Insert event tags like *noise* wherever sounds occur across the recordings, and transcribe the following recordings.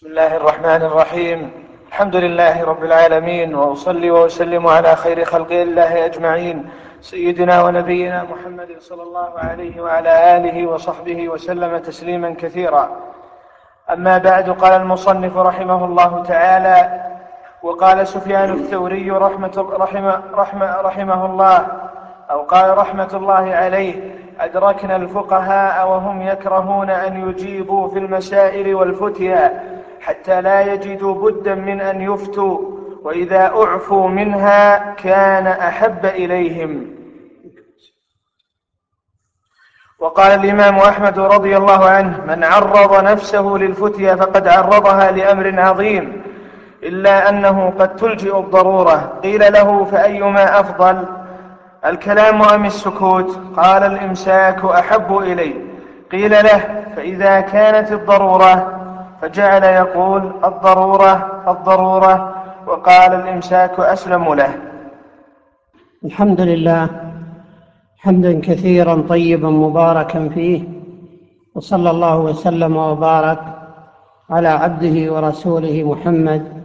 بسم الله الرحمن الرحيم. الحمد لله رب العالمين وأصلي وأسلم على خير خلق الله أجمعين. سيدنا ونبينا محمد صلى الله عليه وعلى آله وصحبه وسلم تسليما كثيرا. أما بعد قال المصنف رحمه الله تعالى وقال سفيان الثوري رحمه رحمه, رحمه, رحمه الله أو قال رحمة الله عليه أدركنا الفقهاء وهم يكرهون أن يجيبوا في المسائل والفتيا. حتى لا يجدوا بدا من أن يفتوا وإذا اعفوا منها كان أحب إليهم. وقال الإمام أحمد رضي الله عنه من عرض نفسه للفتيا فقد عرضها لأمر عظيم إلا أنه قد تلجئ الضرورة. قيل له فأيما أفضل؟ الكلام أم السكوت؟ قال الإمساك أحب إلي. قيل له فإذا كانت الضرورة فجعل يقول الضرورة الضرورة وقال الإمساك أسلم له. الحمد لله. حمدا كثيرا طيبا مباركا فيه وصلى الله وسلم وبارك على عبده ورسوله محمد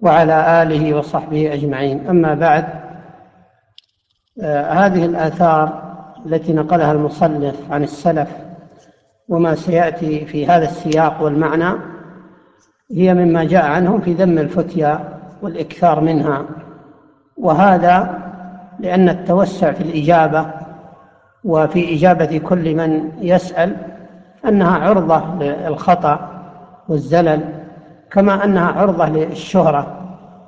وعلى آله وصحبه أجمعين. أما بعد آه هذه الآثار التي نقلها المصنف عن السلف وما سيأتي في هذا السياق والمعنى هي مما جاء عنهم في ذم الفتيا والإكثار منها. وهذا لأن التوسع في الإجابة وفي إجابة كل من يسأل أنها عرضة للخطأ والزلل كما أنها عرضة للشهرة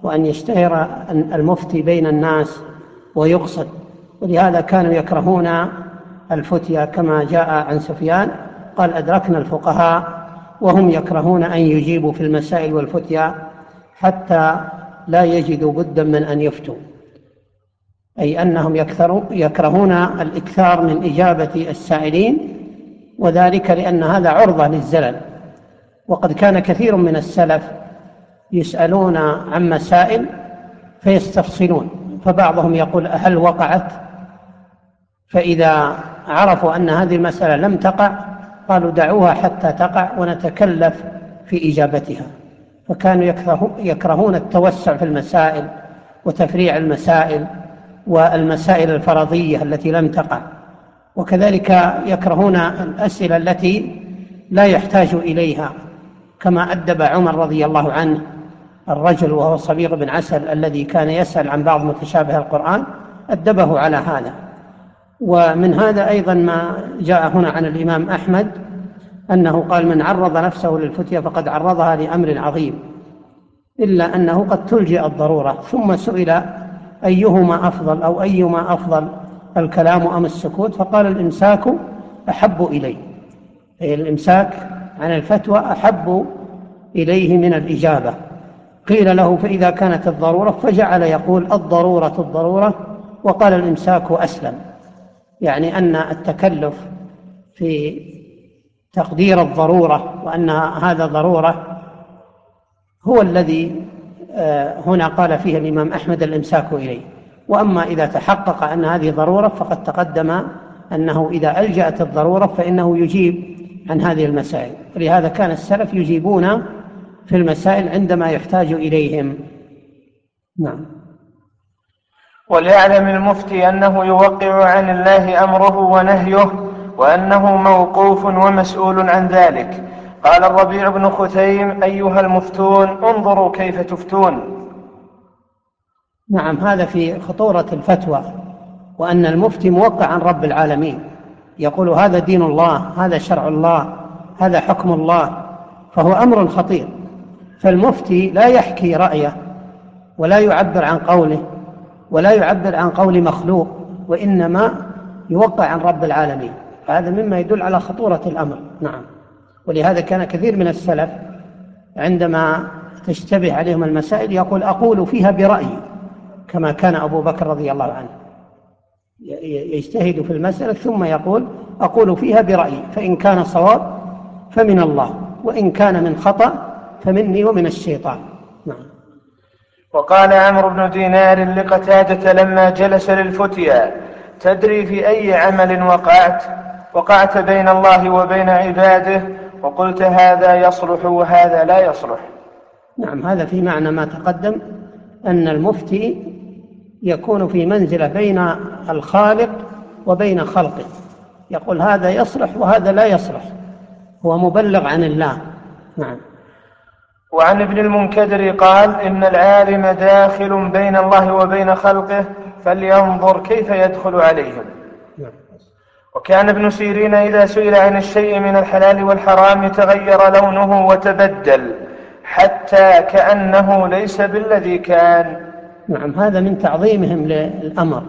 وأن يشتهر المفتي بين الناس ويقصد. ولهذا كانوا يكرهون الفتيا كما جاء عن سفيان قال أدركنا الفقهاء وهم يكرهون أن يجيبوا في المسائل والفتيا حتى لا يجدوا بدا من أن يفتوا. أي أنهم يكرهون الإكثار من إجابة السائلين وذلك لأن هذا عرضة للزلل. وقد كان كثير من السلف يسألون عن مسائل فيستفصلون فبعضهم يقول هل وقعت؟ فإذا عرفوا أن هذه المسألة لم تقع قالوا دعوها حتى تقع ونتكلف في إجابتها. فكانوا يكرهون التوسع في المسائل وتفريع المسائل والمسائل الفرضية التي لم تقع. وكذلك يكرهون الأسئلة التي لا يحتاج إليها كما أدب عمر رضي الله عنه الرجل وهو صبيغ بن عسل الذي كان يسأل عن بعض متشابه القرآن أدبه على هذا. ومن هذا أيضا ما جاء هنا عن الإمام أحمد أنه قال من عرض نفسه للفتية فقد عرضها لأمر عظيم إلا أنه قد تلجئ الضرورة ثم سئل أيهما أفضل أو أيما أفضل الكلام أم السكوت؟ فقال الإمساك أحب إلي أي الإمساك عن الفتوى أحب إليه من الإجابة. قيل له فإذا كانت الضرورة فجعل يقول الضرورة الضرورة وقال الإمساك أسلم. يعني أن التكلف في تقدير الضرورة وأن هذا ضرورة هو الذي آه، هنا قال فيه الإمام أحمد الإمساك إليه. وأما إذا تحقق أن هذه ضرورة فقد تقدم أنه إذا ألجأت الضرورة فإنه يجيب عن هذه المسائل. ولهذا كان السلف يجيبون في المسائل عندما يحتاج إليهم. نعم. وليعلم المفتي أنه يوقع عن الله أمره ونهيه وأنه موقوف ومسؤول عن ذلك. قال الربيع بن ختيم أيها المفتون انظروا كيف تفتون. نعم هذا في خطورة الفتوى وأن المفتي موقع عن رب العالمين. يقول هذا دين الله هذا شرع الله هذا حكم الله فهو أمر خطير. فالمفتي لا يحكي رأيه ولا يعبر عن قوله ولا يعبر عن قول مخلوق وإنما يوقع عن رب العالمين. هذا مما يدل على خطورة الأمر. نعم. ولهذا كان كثير من السلف عندما تشتبه عليهم المسائل يقول أقول فيها برأيي كما كان أبو بكر رضي الله عنه. يجتهد في المسألة ثم يقول أقول فيها برأيي فإن كان صواب فمن الله وإن كان من خطأ فمني ومن الشيطان. وقال عمرو بن دينار لقتادة لما جلس للفتيا تدري في أي عمل وقعت؟ وقعت بين الله وبين عباده وقلت هذا يصلح وهذا لا يصلح. نعم هذا في معنى ما تقدم أن المفتي يكون في منزلة بين الخالق وبين خلقه. يقول هذا يصلح وهذا لا يصلح هو مبلغ عن الله. نعم. وعن ابن المنكدر قال إن العالم داخل بين الله وبين خلقه فلينظر كيف يدخل عليهم. نعم. وكان ابن سيرين إذا سئل عن الشيء من الحلال والحرام تغير لونه وتبدل حتى كأنه ليس بالذي كان. نعم هذا من تعظيمهم للأمر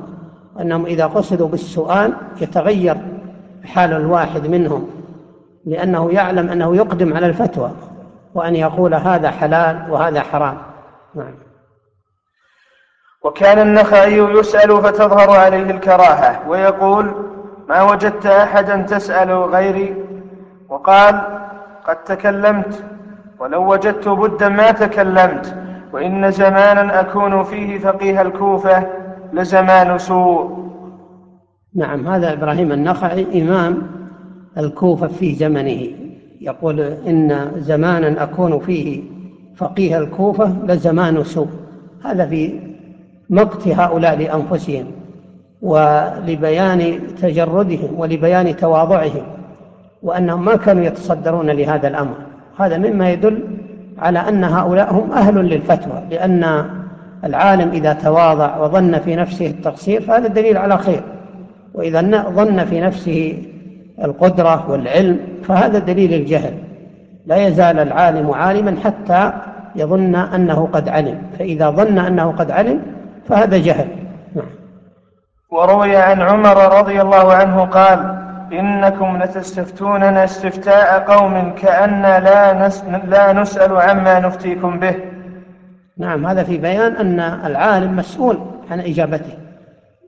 أنهم إذا قصدوا بالسؤال يتغير حال الواحد منهم لأنه يعلم أنه يقدم على الفتوى. وأن يقول هذا حلال وهذا حرام. نعم. وكان النخعي يسأل فتظهر عليه الكراهة ويقول ما وجدت أحدا تسأل غيري؟ وقال قد تكلمت ولو وجدت بدا ما تكلمت وإن زمانا أكون فيه فقيه الكوفة لزمان سوء. نعم هذا إبراهيم النخعي إمام الكوفة في زمنه. يقول إن زمانا أكون فيه فقيه الكوفة لزمان سوء. هذا في مقت هؤلاء لأنفسهم ولبيان تجردهم ولبيان تواضعهم وأنهم ما كانوا يتصدرون لهذا الأمر. هذا مما يدل على أن هؤلاء هم أهل للفتوى لأن العالم إذا تواضع وظن في نفسه التقصير فهذا دليل على خير. وإذا ظن في نفسه القدرة والعلم فهذا دليل الجهل. لا يزال العالم عالما حتى يظن أنه قد علم. فإذا ظن أنه قد علم فهذا جهل. نعم. وروي عن عمر رضي الله عنه قال إنكم لتستفتوننا استفتاء قوم كأن لا, نس لا نسأل عما نفتيكم به. نعم هذا في بيان أن العالم مسؤول عن إجابته.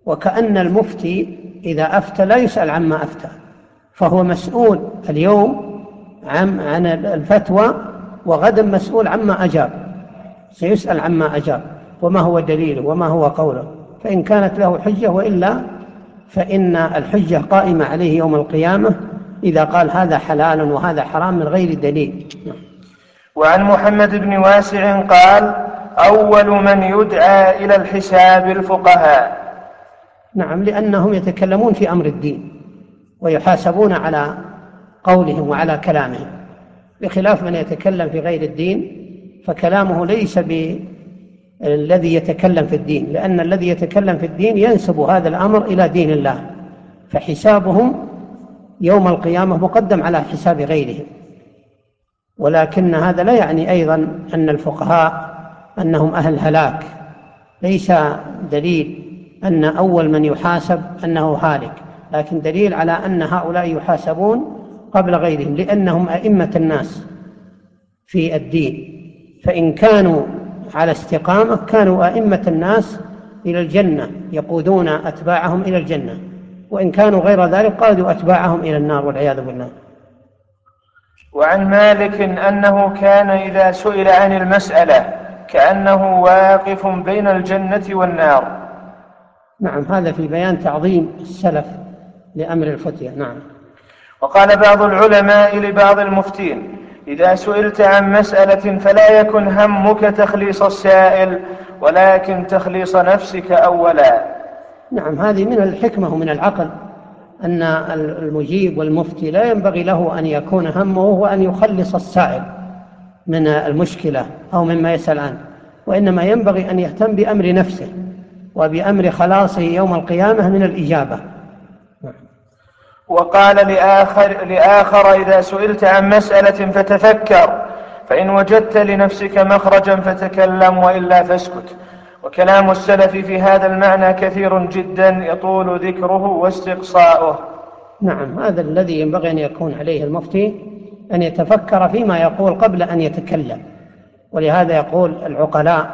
وكأن المفتي إذا أفتى لا يسأل عما أفتى. فهو مسؤول اليوم عن عن الفتوى وغدا مسؤول عما أجاب. سيسأل عما أجاب. وما هو دليله وما هو قوله. فإن كانت له حجة وإلا فإن الحجة قائمة عليه يوم القيامة إذا قال هذا حلال وهذا حرام من غير دليل. وعن محمد بن واسع قال أول من يدعى إلى الحساب الفقهاء. نعم لأنهم يتكلمون في أمر الدين. ويحاسبون على قولهم وعلى كلامهم. بخلاف من يتكلم في غير الدين فكلامه ليس الذي يتكلم في الدين لأن الذي يتكلم في الدين ينسب هذا الأمر إلى دين الله. فحسابهم يوم القيامة مقدم على حساب غيرهم ولكن هذا لا يعني أيضا أن الفقهاء أنهم أهل هلاك. ليس دليل أن أول من يحاسب أنه هالك. لكن دليل على أن هؤلاء يحاسبون قبل غيرهم لأنهم أئمة الناس في الدين. فإن كانوا على استقامة كانوا أئمة الناس إلى الجنة يقودون أتباعهم إلى الجنة. وإن كانوا غير ذلك قادوا أتباعهم إلى النار والعياذ بالله. وعن مالك أنه كان إذا سئل عن المسألة كأنه واقف بين الجنة والنار. نعم هذا في بيان تعظيم السلف لأمر الفتية. نعم. وقال بعض العلماء لبعض المفتين إذا سئلت عن مسألة فلا يكن همك تخليص السائل ولكن تخليص نفسك أولا. نعم هذه من الحكمة ومن العقل أن المجيب والمفتي لا ينبغي له أن يكون همه هو أن يخلص السائل من المشكلة أو مما يسأل عنه وإنما ينبغي أن يهتم بأمر نفسه وبأمر خلاصه يوم القيامة من الإجابة. وقال لآخر, لآخر إذا سئلت عن مسألة فتفكر فإن وجدت لنفسك مخرجا فتكلم وإلا فاسكت. وكلام السلف في هذا المعنى كثير جدا يطول ذكره واستقصاؤه. نعم هذا الذي ينبغي أن يكون عليه المفتي أن يتفكر فيما يقول قبل أن يتكلم. ولهذا يقول العقلاء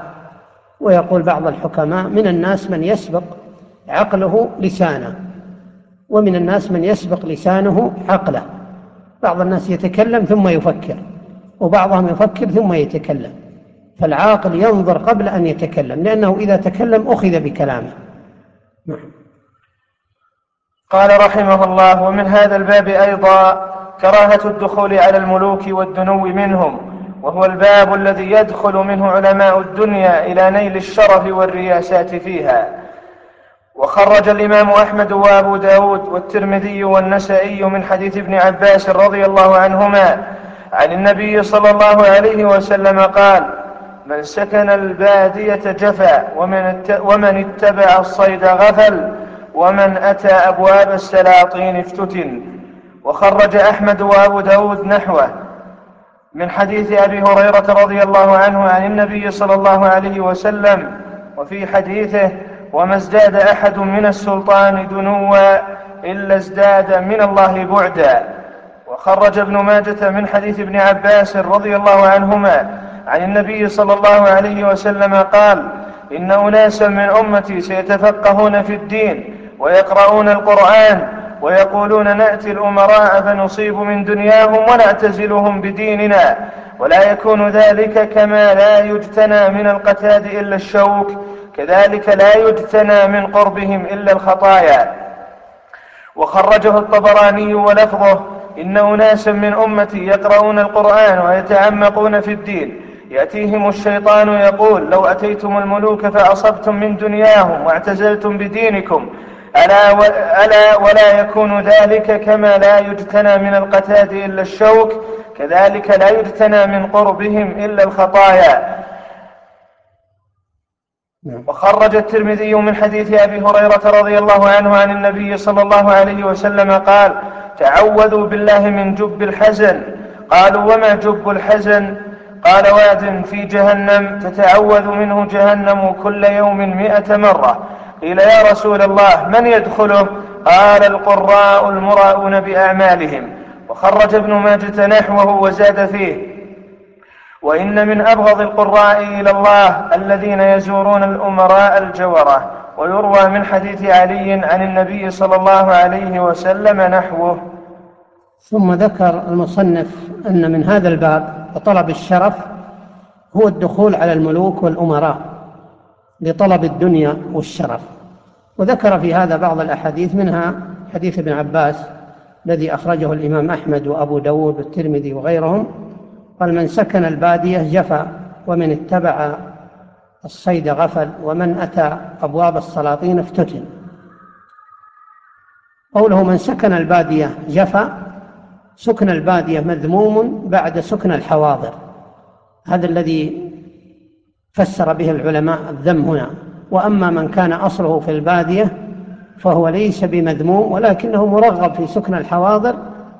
ويقول بعض الحكماء من الناس من يسبق عقله لسانه. ومن الناس من يسبق لسانه عقله. بعض الناس يتكلم ثم يفكر وبعضهم يفكر ثم يتكلم. فالعاقل ينظر قبل أن يتكلم لأنه إذا تكلم أخذ بكلامه. نعم. قال رحمه الله ومن هذا الباب أيضا كراهة الدخول على الملوك والدنو منهم وهو الباب الذي يدخل منه علماء الدنيا إلى نيل الشرف والرياسات فيها. وخرج الإمام أحمد وأبو داود والترمذي والنسائي من حديث ابن عباس رضي الله عنهما عن النبي صلى الله عليه وسلم قال من سكن البادية جفا ومن, ومن اتبع الصيد غفل ومن أتى أبواب السلاطين افتتن. وخرج أحمد وأبو داود نحوه من حديث أبي هريرة رضي الله عنه عن النبي صلى الله عليه وسلم وفي حديثه وما ازداد أحد من السلطان دنوا إلا ازداد من الله بعدا. وخرج ابن ماجة من حديث ابن عباس رضي الله عنهما عن النبي صلى الله عليه وسلم قال إن أناسا من أمتي سيتفقهون في الدين ويقرؤون القرآن ويقولون نأتي الأمراء فنصيب من دنياهم ونعتزلهم بديننا. ولا يكون ذلك كما لا يجتنى من القتاد إلا الشوك. كذلك لا يجتنى من قربهم إلا الخطايا. وخرجه الطبراني ولفظه إن أناسا من أمتي يقرؤون القرآن ويتعمقون في الدين. يأتيهم الشيطان يقول لو أتيتم الملوك فأصبتم من دنياهم واعتزلتم بدينكم. ألا, و... ألا ولا يكون ذلك كما لا يجتنى من القتاد إلا الشوك. كذلك لا يجتنى من قربهم إلا الخطايا. نعم. وخرج الترمذي من حديث أبي هريرة رضي الله عنه عن النبي صلى الله عليه وسلم قال تعوذوا بالله من جب الحزن. قالوا وما جب الحزن؟ قال واد في جهنم تتعوذ منه جهنم كل يوم مئة مرة. قيل يا رسول الله من يدخله؟ قال القراء المراءون بأعمالهم. وخرج ابن ماجة نحوه وزاد فيه وإن من أبغض القراء إلى الله الذين يزورون الأمراء الجورة. ويروى من حديث علي عن النبي صلى الله عليه وسلم نحوه. ثم ذكر المصنف أن من هذا الباب وطلب الشرف هو الدخول على الملوك والأمراء لطلب الدنيا والشرف. وذكر في هذا بعض الأحاديث منها حديث ابن عباس الذي أخرجه الإمام أحمد وأبو داود والترمذي وغيرهم. قال من سكن البادية جفا ومن اتبع الصيد غفل ومن أتى أبواب السلاطين افتتن. قوله من سكن البادية جفا سكن البادية مذموم بعد سكن الحواضر. هذا الذي فسر به العلماء الذم هنا. وأما من كان أصله في البادية فهو ليس بمذموم ولكنه مرغب في سكن الحواضر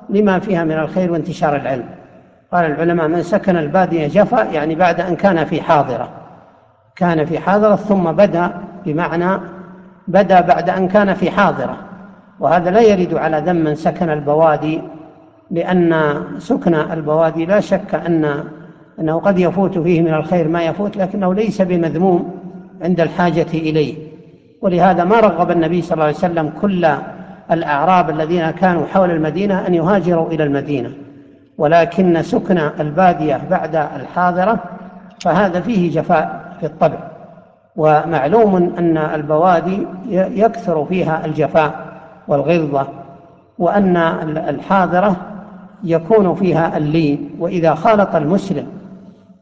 لما فيها من الخير وانتشار العلم. قال العلماء من سكن البادية جفا يعني بعد أن كان في حاضرة. كان في حاضرة ثم بدأ بمعنى بدأ بعد أن كان في حاضرة. وهذا لا يرد على ذم من سكن البوادي لأن سكن البوادي لا شك أن أنه قد يفوت فيه من الخير ما يفوت لكنه ليس بمذموم عند الحاجة إليه. ولهذا ما رغب النبي صلى الله عليه وسلم كل الأعراب الذين كانوا حول المدينة أن يهاجروا إلى المدينة. ولكن سكن البادية بعد الحاضرة فهذا فيه جفاء في الطبع. ومعلوم أن البوادي يكثر فيها الجفاء والغلظة وأن الحاضرة يكون فيها اللين. وإذا خالط المسلم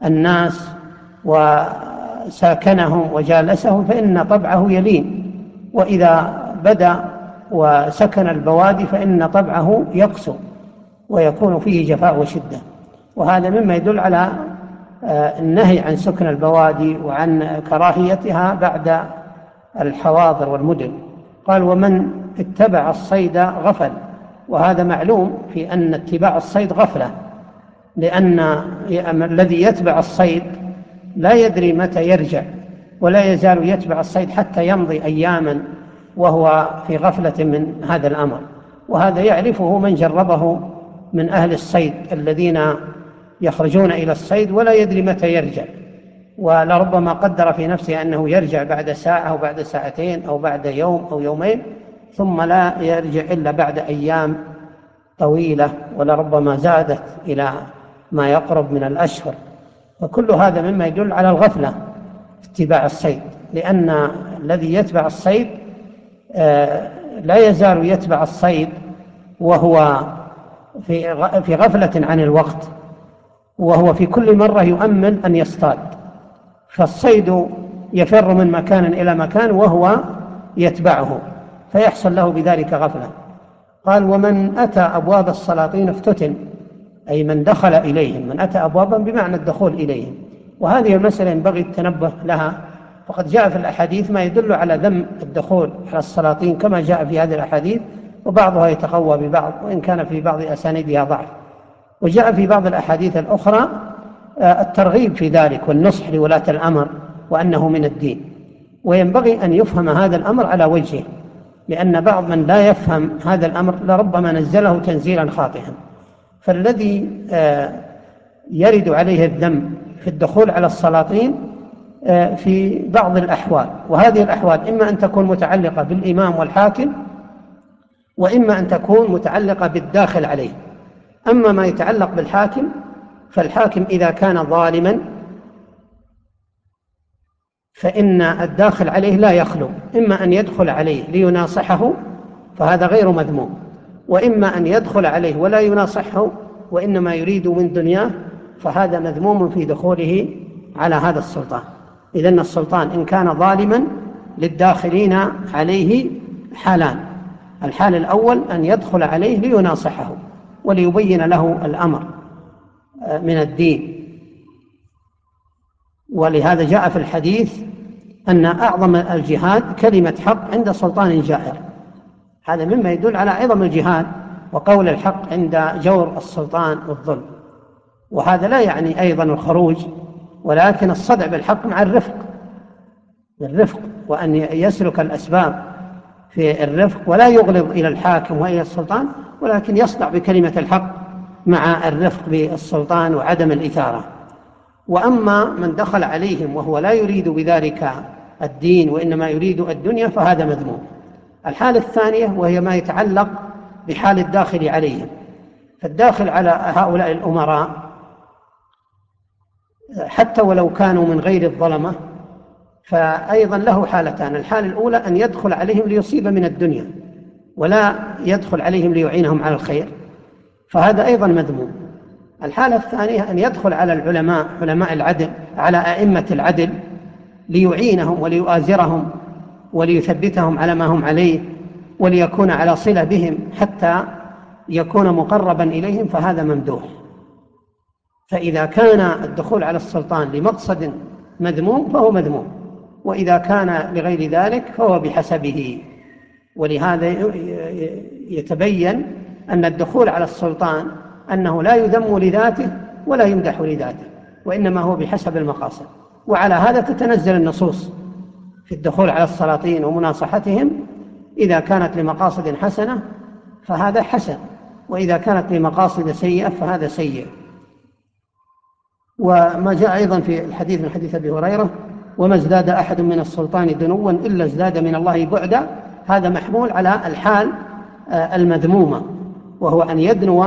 الناس وساكنهم وجالسهم فإن طبعه يلين. وإذا بدا وسكن البوادي فإن طبعه يقسو ويكون فيه جفاء وشدة. وهذا مما يدل على آه، النهي عن سكن البوادي وعن كراهيتها بعد الحواضر والمدن. قال ومن اتبع الصيد غفل. وهذا معلوم في أن اتباع الصيد غفلة لأن الذي يتبع الصيد لا يدري متى يرجع ولا يزال يتبع الصيد حتى يمضي أياما وهو في غفلة من هذا الأمر. وهذا يعرفه من جربه من أهل الصيد الذين يخرجون إلى الصيد ولا يدري متى يرجع. ولربما قدر في نفسه أنه يرجع بعد ساعة أو بعد ساعتين أو بعد يوم أو يومين ثم لا يرجع إلا بعد أيام طويلة ولربما زادت إلى ما يقرب من الأشهر. وكل هذا مما يدل على الغفلة اتباع الصيد لأن الذي يتبع الصيد آه، لا يزال يتبع الصيد وهو في في غفلة عن الوقت وهو في كل مرة يؤمل أن يصطاد. فالصيد يفر من مكان إلى مكان وهو يتبعه فيحصل له بذلك غفلة. قال ومن أتى أبواب السلاطين افتتن. أي من دخل إليهم من أتى أبوابا بمعنى الدخول إليهم. وهذه المسألة ينبغي التنبه لها. فقد جاء في الأحاديث ما يدل على ذم الدخول على السلاطين كما جاء في هذه الأحاديث. وبعضها يتقوى ببعض وإن كان في بعض أسانيدها ضعف. وجاء في بعض الأحاديث الأخرى آه، الترغيب في ذلك والنصح لولاة الأمر وأنه من الدين. وينبغي أن يفهم هذا الأمر على وجهه لأن بعض من لا يفهم هذا الأمر لربما نزله تنزيلا خاطئا. فالذي آه، يرد عليه الذم في الدخول على السلاطين آه، في بعض الأحوال. وهذه الأحوال إما أن تكون متعلقة بالإمام والحاكم وإما أن تكون متعلقة بالداخل عليه. أما ما يتعلق بالحاكم فالحاكم إذا كان ظالما فإن الداخل عليه لا يخلو. إما أن يدخل عليه ليناصحه فهذا غير مذموم. وإما أن يدخل عليه ولا يناصحه وإنما يريد من دنياه فهذا مذموم في دخوله على هذا السلطان. إذن السلطان إن كان ظالما للداخلين عليه حالان. الحال الأول أن يدخل عليه ليناصحه وليبين له الأمر آه، من الدين. ولهذا جاء في الحديث أن أعظم الجهاد كلمة حق عند سلطان جائر. هذا مما يدل على عظم الجهاد وقول الحق عند جور السلطان والظلم وهذا لا يعني أيضا الخروج ولكن الصدع بالحق مع الرفق الرفق وأن يسلك الأسباب. في الرفق ولا يغلظ إلى الحاكم وإلى السلطان ولكن يصدع بكلمة الحق مع الرفق بالسلطان وعدم الإثارة. وأما من دخل عليهم وهو لا يريد بذلك الدين وإنما يريد الدنيا فهذا مذموم. الحالة الثانية وهي ما يتعلق بحال الداخل عليهم. فالداخل على هؤلاء الأمراء حتى ولو كانوا من غير الظلمة فأيضا له حالتان. الحالة الأولى أن يدخل عليهم ليصيب من الدنيا ولا يدخل عليهم ليعينهم على الخير فهذا أيضا مذموم. الحالة الثانية أن يدخل على العلماء علماء العدل على أئمة العدل ليعينهم وليؤازرهم وليثبتهم على ما هم عليه وليكون على صلة بهم حتى يكون مقربا إليهم فهذا ممدوح. فإذا كان الدخول على السلطان لمقصد مذموم فهو مذموم. وإذا كان لغير ذلك فهو بحسبه. ولهذا يتبين أن الدخول على السلطان أنه لا يذم لذاته ولا يمدح لذاته وإنما هو بحسب المقاصد. وعلى هذا تتنزل النصوص في الدخول على السلاطين ومناصحتهم. إذا كانت لمقاصد حسنة فهذا حسن وإذا كانت لمقاصد سيئة فهذا سيء. وما جاء أيضا في الحديث من حديث أبي هريرة وما ازداد أحد من السلطان دنوا إلا ازداد من الله بعدا. هذا محمول على الحال آه، المذمومة وهو أن يدنو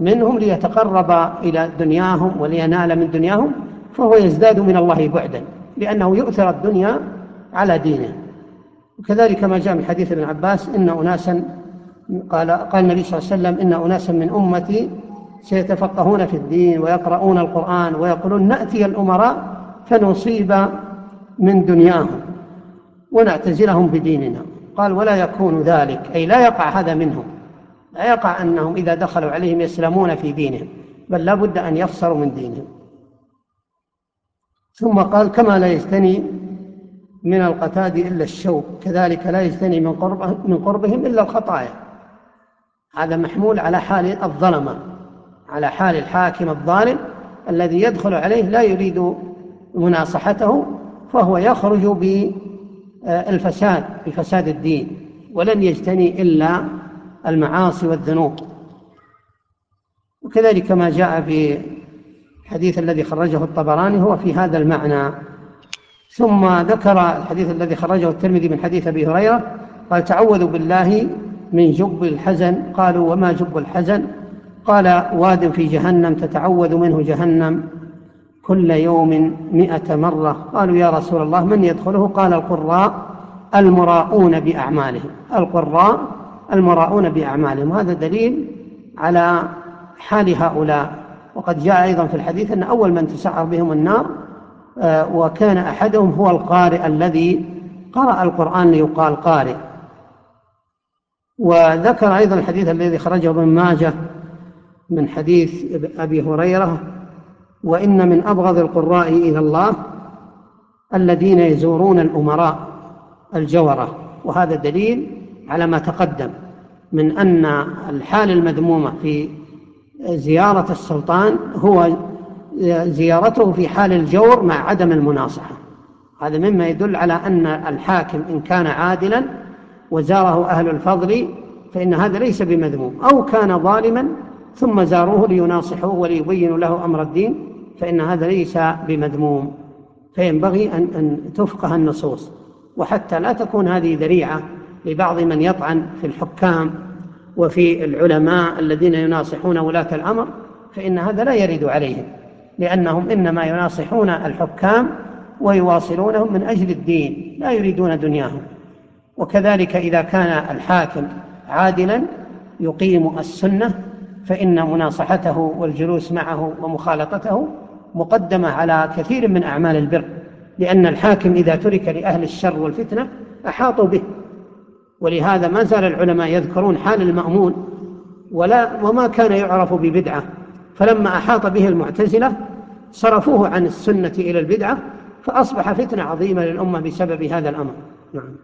منهم ليتقرب إلى دنياهم ولينال من دنياهم فهو يزداد من الله بعدا لأنه يؤثر الدنيا على دينه. وكذلك ما جاء من حديث ابن عباس إن أناسا قال قال النبي صلى الله عليه وسلم إن أناسا من أمتي سيتفقهون في الدين ويقرؤون القرآن ويقولون نأتي الأمراء فنصيب من دنياهم ونعتزلهم بديننا. قال ولا يكون ذلك أي لا يقع هذا منهم. لا يقع أنهم إذا دخلوا عليهم يسلمون في دينهم بل لا بد أن يفصلوا من دينهم. ثم قال كما لا يجتني من القتاد إلا الشوك كذلك لا يجتني من, قرب من قربهم إلا الخطايا. هذا محمول على حال الظلمة على حال الحاكم الظالم الذي يدخل عليه لا يريد مناصحته فهو يخرج بالفساد بفساد الدين ولن يجتني إلا المعاصي والذنوب. وكذلك ما جاء في الحديث الذي خرجه الطبراني هو في هذا المعنى. ثم ذكر الحديث الذي خرجه الترمذي من حديث أبي هريرة قال تعوذوا بالله من جب الحزن. قالوا وما جب الحزن؟ قال واد في جهنم تتعوذ منه جهنم. كل يوم مئة مرة. قالوا يا رسول الله من يدخله؟ قال القراء المراؤون بأعمالهم. القراء المراؤون بأعمالهم. هذا دليل على حال هؤلاء. وقد جاء أيضا في الحديث أن أول من تسعر بهم النار آه، وكان أحدهم هو القارئ الذي قرأ القرآن ليقال قارئ. وذكر أيضا الحديث الذي خرجه ابن ماجه من حديث أبي هريرة وإن من أبغض القراء إلى الله الذين يزورون الأمراء الجورة. وهذا دليل على ما تقدم من أن الحال المذمومة في زيارة السلطان هو زيارته في حال الجور مع عدم المناصحة. هذا مما يدل على أن الحاكم إن كان عادلا وزاره أهل الفضل فإن هذا ليس بمذموم. أو كان ظالما ثم زاروه ليناصحوه وليبينوا له أمر الدين فإن هذا ليس بمذموم فينبغي أن, أن تفقه النصوص. وحتى لا تكون هذه ذريعة لبعض من يطعن في الحكام وفي العلماء الذين يناصحون ولاة الأمر فإن هذا لا يرد عليهم لأنهم إنما يناصحون الحكام ويواصلونهم من أجل الدين لا يريدون دنياهم. وكذلك إذا كان الحاكم عادلا يقيم السنة فإن مناصحته والجلوس معه ومخالطته مقدمة على كثير من أعمال البر لأن الحاكم إذا ترك لأهل الشر والفتنة أحاطوا به. ولهذا ما زال العلماء يذكرون حال المأمون ولا وما كان يعرف ببدعة. فلما أحاط به المعتزلة صرفوه عن السنة إلى البدعة فأصبح فتنة عظيمة للأمة بسبب هذا الأمر. نعم.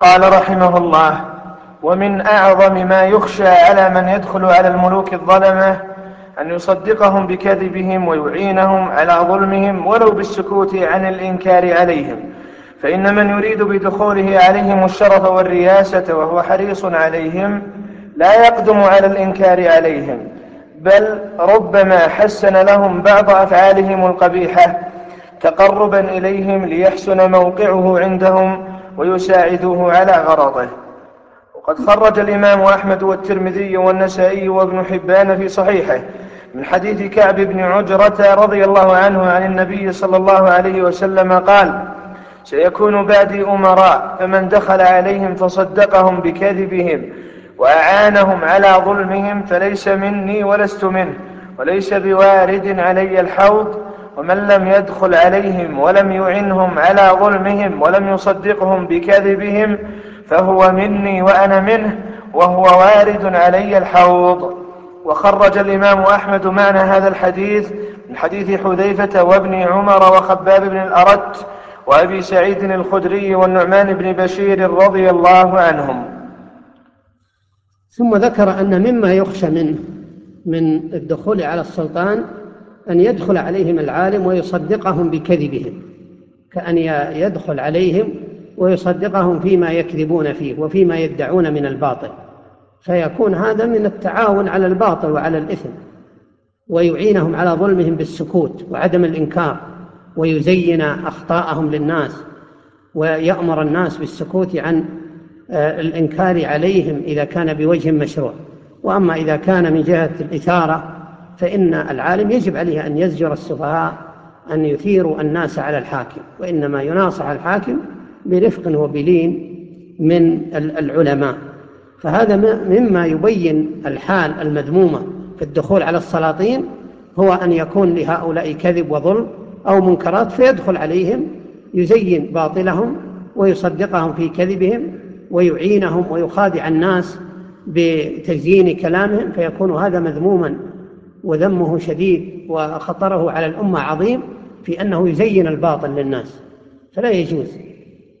قال رحمه الله ومن أعظم ما يخشى على من يدخل على الملوك الظلمة أن يصدقهم بكذبهم ويعينهم على ظلمهم ولو بالسكوت عن الإنكار عليهم. فإن من يريد بدخوله عليهم الشرف والرياسة وهو حريص عليهم لا يقدم على الإنكار عليهم بل ربما حسن لهم بعض أفعالهم القبيحة تقربا إليهم ليحسن موقعه عندهم ويساعدوه على غرضه. وقد خرج الإمام أحمد والترمذي والنسائي وابن حبان في صحيحه من حديث كعب بن عجرة رضي الله عنه عن النبي صلى الله عليه وسلم قال سيكون بعدي أمراء فمن دخل عليهم فصدقهم بكذبهم وأعانهم على ظلمهم فليس مني ولست منه وليس بوارد علي الحوض ومن لم يدخل عليهم ولم يعنهم على ظلمهم ولم يصدقهم بكذبهم فهو مني وأنا منه وهو وارد علي الحوض. وخرج الإمام أحمد معنى هذا الحديث من حديث حذيفة وابن عمر وخباب بن الأرت وأبي سعيد الخدري والنعمان بن بشير رضي الله عنهم. ثم ذكر أن مما يخشى منه من الدخول على السلطان أن يدخل عليهم العالم ويصدقهم بكذبهم كأن يدخل عليهم ويصدقهم فيما يكذبون فيه وفيما يدعون من الباطل. فيكون هذا من التعاون على الباطل وعلى الإثم ويعينهم على ظلمهم بالسكوت وعدم الإنكار ويزين أخطاءهم للناس ويأمر الناس بالسكوت عن آه، الإنكار عليهم إذا كان بوجه مشروع. وأما إذا كان من جهة الإثارة فإن العالم يجب عليه أن يزجر السفهاء أن يثيروا الناس على الحاكم وإنما يناصح الحاكم برفق وبلين من العلماء. فهذا مما يبين الحال المذمومة في الدخول على السلاطين هو أن يكون لهؤلاء كذب وظلم أو منكرات فيدخل عليهم يزين باطلهم ويصدقهم في كذبهم ويعينهم ويخادع الناس بتزيين كلامهم فيكون هذا مذموما وذمه شديد وخطره على الأمة عظيم في أنه يزين الباطل للناس. فلا يجوز.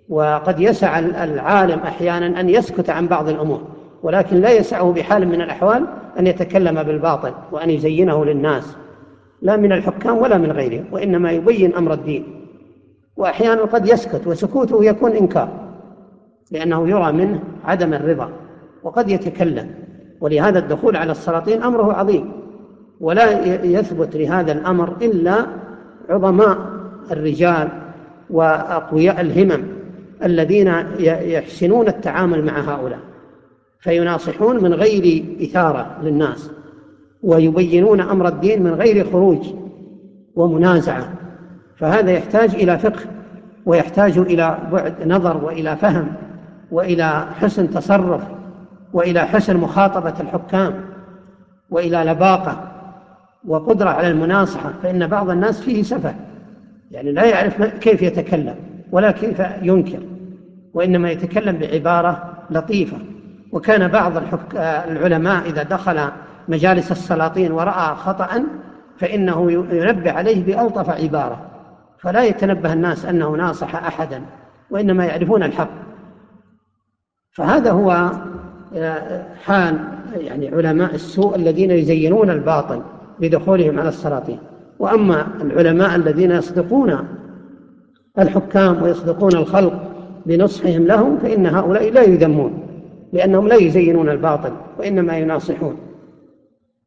وقد يسع العالم أحيانا أن يسكت عن بعض الأمور. ولكن لا يسعه بحال من الأحوال أن يتكلم بالباطل وأن يزينه للناس لا من الحكام ولا من غيرهم وإنما يبين أمر الدين. وأحيانا قد يسكت وسكوته يكون إنكار لأنه يرى منه عدم الرضا وقد يتكلم. ولهذا الدخول على السلاطين أمره عظيم. ولا يثبت لهذا الأمر إلا عظماء الرجال وأقوياء الهمم الذين يحسنون التعامل مع هؤلاء. فيناصحون من غير إثارة للناس ويبينون أمر الدين من غير خروج ومنازعة. فهذا يحتاج إلى فقه ويحتاج إلى بعد نظر وإلى فهم وإلى حسن تصرف وإلى حسن مخاطبة الحكام وإلى لباقة وقدرة على المناصحة. فإن بعض الناس فيه سفه يعني لا يعرف كيف يتكلم ولا كيف ينكر وإنما يتكلم بعبارة لطيفة. وكان بعض العلماء إذا دخل مجالس السلاطين ورأى خطأ فإنه ينبه عليه بألطف عبارة. فلا يتنبه الناس أنه ناصح أحدا وإنما يعرفون الحق. فهذا هو آه، حال يعني علماء السوء الذين يزينون الباطل بدخولهم على السلاطين. وأما العلماء الذين يصدقون الحكام ويصدقون الخلق بنصحهم لهم فإن هؤلاء لا يذمون. لأنهم لا يزينون الباطل وإنما يناصحون.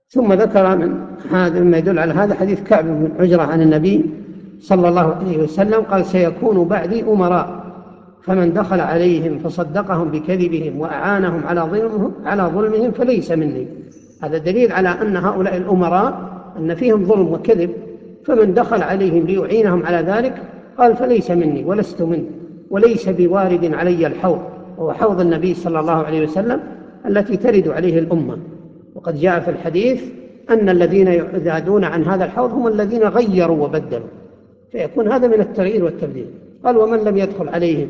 ثم ذكر من هذا مما يدل على هذا حديث كعب بن عجرة عن النبي صلى الله عليه وسلم قال سيكون بعدي أمراء فمن دخل عليهم فصدقهم بكذبهم وأعانهم على ظلمهم على ظلمهم فليس مني. هذا دليل على أن هؤلاء الأمراء أن فيهم ظلم وكذب فمن دخل عليهم ليعينهم على ذلك قال فليس مني ولست منه وليس بوارد علي الحوض. وهو حوض النبي صلى الله عليه وسلم التي ترد عليه الأمة. وقد جاء في الحديث أن الذين يعدادون عن هذا الحوض هم الذين غيروا وبدلوا فيكون هذا من التغيير والتبديل. قال ومن لم يدخل عليهم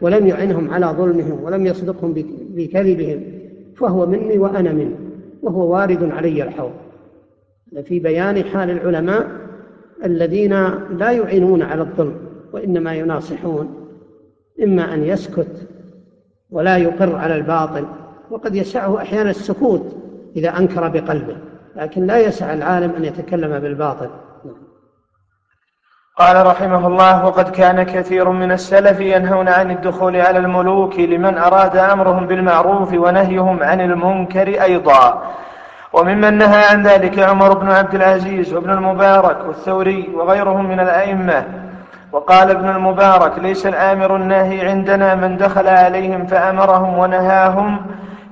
ولم يعنهم على ظلمهم ولم يصدقهم بكذبهم فهو مني وأنا منه وهو وارد علي الحوض. في بيان حال العلماء الذين لا يعينون على الظلم وإنما يناصحون إما أن يسكت ولا يقر على الباطل وقد يسعه أحيانا السكوت إذا أنكر بقلبه لكن لا يسع العالم أن يتكلم بالباطل. قال رحمه الله وقد كان كثير من السلف ينهون عن الدخول على الملوك لمن أراد أمرهم بالمعروف ونهيهم عن المنكر أيضا. وممن نهى عن ذلك عمر بن عبد العزيز وابن المبارك والثوري وغيرهم من الأئمة. وقال ابن المبارك ليس الآمر الناهي عندنا من دخل عليهم فأمرهم ونهاهم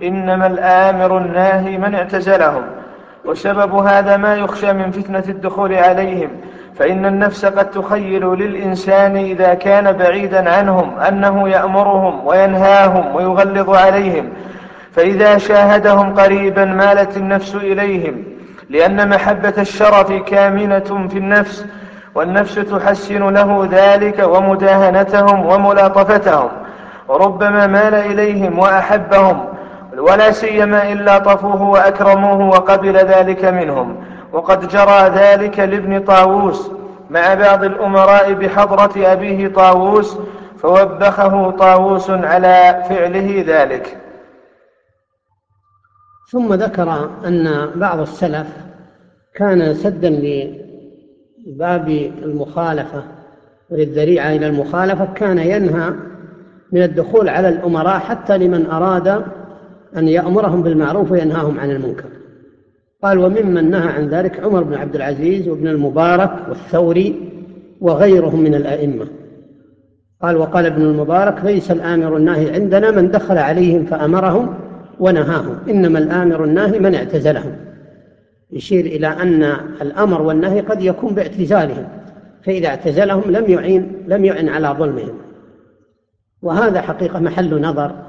إنما الآمر الناهي من اعتزلهم. وسبب هذا ما يخشى من فتنة الدخول عليهم فإن النفس قد تخيل للإنسان إذا كان بعيدا عنهم أنه يأمرهم وينهاهم ويغلظ عليهم. فإذا شاهدهم قريبا مالت النفس إليهم لأن محبة الشرف كامنة في النفس والنفس تحسن له ذلك ومداهنتهم وملاطفتهم. وربما مال إليهم وأحبهم ولا سيما إلا طفوه وأكرموه وقبل ذلك منهم. وقد جرى ذلك لابن طاووس مع بعض الأمراء بحضرة أبيه طاووس فوبخه طاووس على فعله ذلك. ثم ذكر أن بعض السلف كان سدا لباب المخالفة. وللذريعة إلى المخالفة. كان ينهى من الدخول على الأمراء حتى لمن أراد أن يأمرهم بالمعروف وينهاهم عن المنكر. قال وممن نهى عن ذلك عمر بن عبد العزيز وابن المبارك والثوري وغيرهم من الأئمة. قال وقال ابن المبارك ليس الآمر الناهي عندنا من دخل عليهم فأمرهم ونهاهم إنما الآمر الناهي من اعتزلهم. يشير إلى أن الأمر والنهي قد يكون باعتزالهم فإذا اعتزلهم لم يعين لم يعن على ظلمهم. وهذا حقيقة محل نظر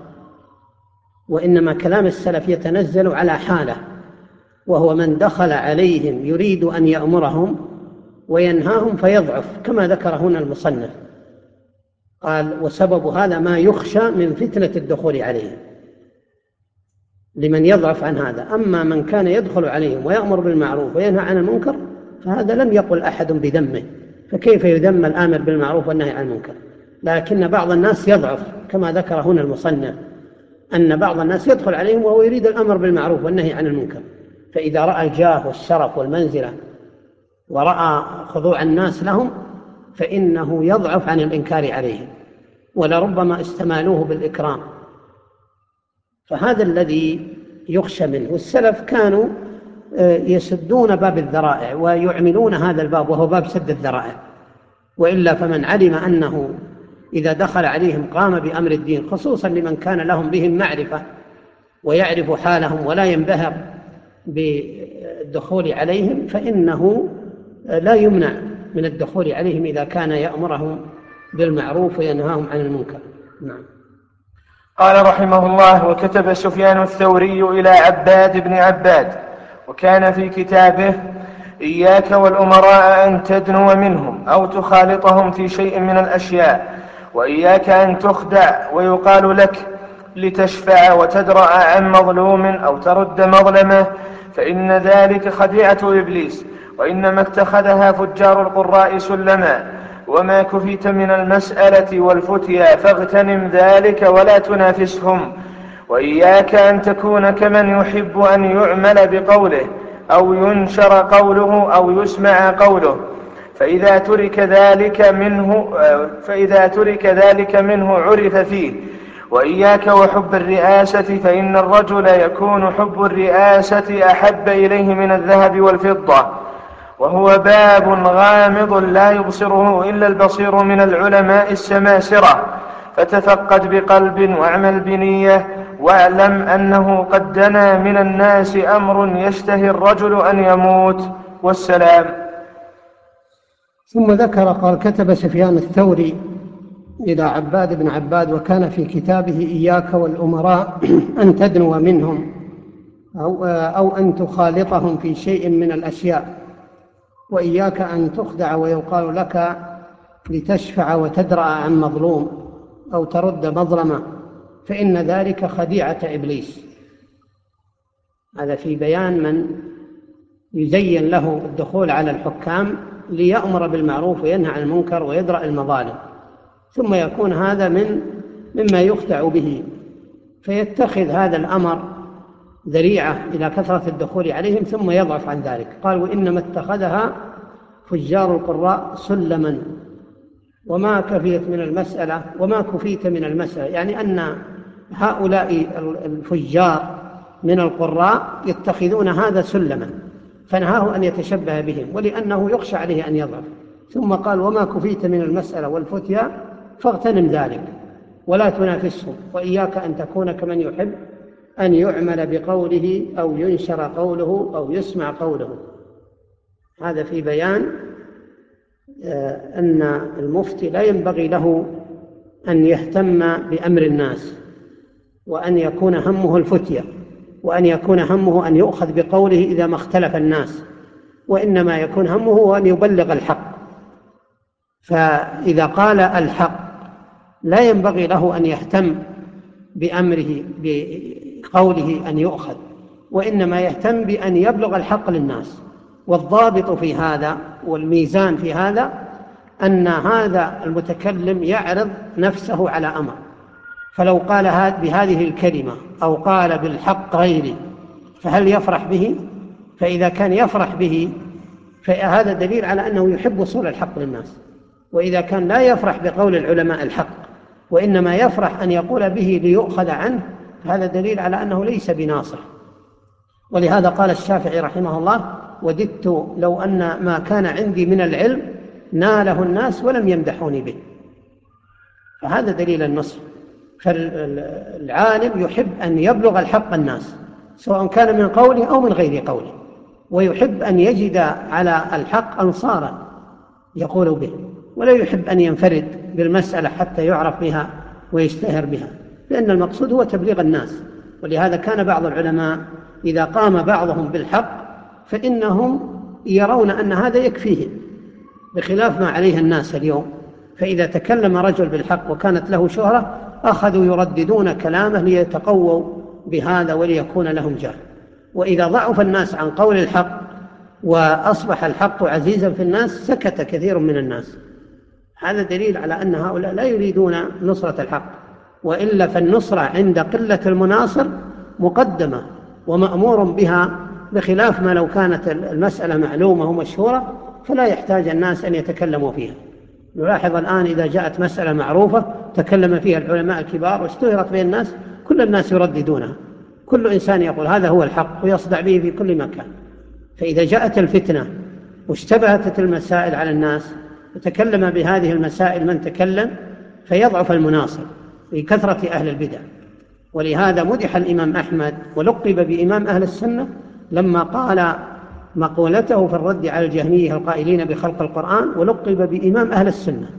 وإنما كلام السلف يتنزل على حالة وهو من دخل عليهم يريد أن يأمرهم وينهاهم فيضعف كما ذكر هنا المصنف. قال وسبب هذا ما يخشى من فتنة الدخول عليهم. لمن يضعف عن هذا. أما من كان يدخل عليهم ويأمر بالمعروف وينهى عن المنكر فهذا لم يقل أحد بذمه فكيف يذم الآمر بالمعروف والنهي عن المنكر؟ لكن بعض الناس يضعف كما ذكر هنا المصنف أن بعض الناس يدخل عليهم وهو يريد الأمر بالمعروف والنهي عن المنكر. فإذا رأى الجاه والشرف والمنزلة ورأى خضوع الناس لهم فإنه يضعف عن الإنكار عليهم. ولربما استمالوه بالإكرام. فهذا الذي يخشى منه. والسلف كانوا آه، يسدون باب الذرائع ويعملون هذا الباب وهو باب سد الذرائع. وإلا فمن علم أنه إذا دخل عليهم قام بأمر الدين خصوصا لمن كان لهم بهم معرفة ويعرف حالهم ولا ينبهر بالدخول عليهم فإنه لا يمنع من الدخول عليهم إذا كان يأمرهم بالمعروف وينهاهم عن المنكر. نعم. قال رحمه الله وكتب سفيان الثوري إلى عباد بن عباد وكان في كتابه إياك والأمراء أن تدنو منهم أو تخالطهم في شيء من الأشياء وإياك أن تخدع ويقال لك لتشفع وتدرأ عن مظلوم أو ترد مظلمة فإن ذلك خديعة إبليس وإنما اتخذها فجار القراء سلما. وما كفيت من المسألة والفتيا فاغتنم ذلك ولا تنافسهم. وإياك أن تكون كمن يحب أن يعمل بقوله أو ينشر قوله أو يسمع قوله. فإذا ترك ذلك منه فإذا ترك ذلك منه عرف فيه. وإياك وحب الرئاسة فإن الرجل يكون حب الرئاسة أحب إليه من الذهب والفضة. وهو باب غامض لا يبصره إلا البصير من العلماء السماسرة. فتفقد بقلب واعمل بنية واعلم أنه قد دنا من الناس أمر يشتهي الرجل أن يموت. والسلام. ثم ذكر قال كتب سفيان الثوري إلى عباد بن عباد وكان في كتابه إياك والأمراء *clears throat* أن تدنو منهم أو, أو أن تخالطهم في شيء من الأشياء. وإياك أن تخدع ويقال لك لتشفع وتدرأ عن مظلوم أو ترد مظلمة فإن ذلك خديعة إبليس. هذا في بيان من يزين له الدخول على الحكام ليأمر بالمعروف وينهى عن المنكر ويدرأ المظالم. ثم يكون هذا من مما يخدع به فيتخذ هذا الأمر ذريعة إلى كثرة الدخول عليهم ثم يضعف عن ذلك. قال وإنما اتخذها فجار القراء سلما. وما كفيت من المسألة وما كفيت من المسألة. يعني أن هؤلاء الفجار من القراء يتخذون هذا سلما فنهاه أن يتشبه بهم ولأنه يخشى عليه أن يضعف. ثم قال وما كفيت من المسألة والفتيا فاغتنم ذلك ولا تنافسهم وإياك أن تكون كمن يحب أن يعمل بقوله أو ينشر قوله أو يسمع قوله. هذا في بيان آه، أن المفتي لا ينبغي له أن يهتم بأمر الناس وأن يكون همه الفتية وأن يكون همه أن يؤخذ بقوله إذا ما اختلف الناس وإنما يكون همه أن يبلغ الحق. فإذا قال الحق لا ينبغي له أن يهتم بأمره بقوله أن يؤخذ وإنما يهتم بأن يبلغ الحق للناس. والضابط في هذا والميزان في هذا أن هذا المتكلم يعرض نفسه على أمر. فلو قال بهذه الكلمة أو قال بالحق غيري فهل يفرح به؟ فإذا كان يفرح به فهذا دليل على أنه يحب وصول الحق للناس. وإذا كان لا يفرح بقول العلماء الحق وإنما يفرح أن يقول به ليؤخذ عنه هذا دليل على أنه ليس بناصح. ولهذا قال الشافعي رحمه الله وددت لو أن ما كان عندي من العلم ناله الناس ولم يمدحوني به. فهذا دليل النصر فالعالم يحب أن يبلغ الحق الناس سواء كان من قوله أو من غير قوله ويحب أن يجد على الحق أنصارا يقول به ولا يحب أن ينفرد بالمسألة حتى يعرف بها ويشتهر بها. لأن المقصود هو تبليغ الناس ولهذا كان بعض العلماء إذا قام بعضهم بالحق فإنهم يرون أن هذا يكفيهم بخلاف ما عليه الناس اليوم. فإذا تكلم رجل بالحق وكانت له شهرة أخذوا يرددون كلامه ليتقووا بهذا وليكون لهم جاه وإذا ضعف الناس عن قول الحق وأصبح الحق عزيزا في الناس سكت كثير من الناس. هذا دليل على أن هؤلاء لا يريدون نصرة الحق. وإلا فالنصرة عند قلة المناصر مقدمة ومأمور بها بخلاف ما لو كانت المسألة معلومة ومشهورة فلا يحتاج الناس أن يتكلموا فيها. نلاحظ الآن إذا جاءت مسألة معروفة تكلم فيها العلماء الكبار واشتهرت بين الناس كل الناس يرددونها. كل إنسان يقول هذا هو الحق ويصدع به في كل مكان. فإذا جاءت الفتنة واشتبهت المسائل على الناس وتكلم بهذه المسائل من تكلم فيضعف المناصر. في كثرة أهل البدع. ولهذا مدح الإمام أحمد ولقب بإمام أهل السنة لما قال مقولته في الرد على الجهمية القائلين بخلق القرآن ولقب بإمام أهل السنة.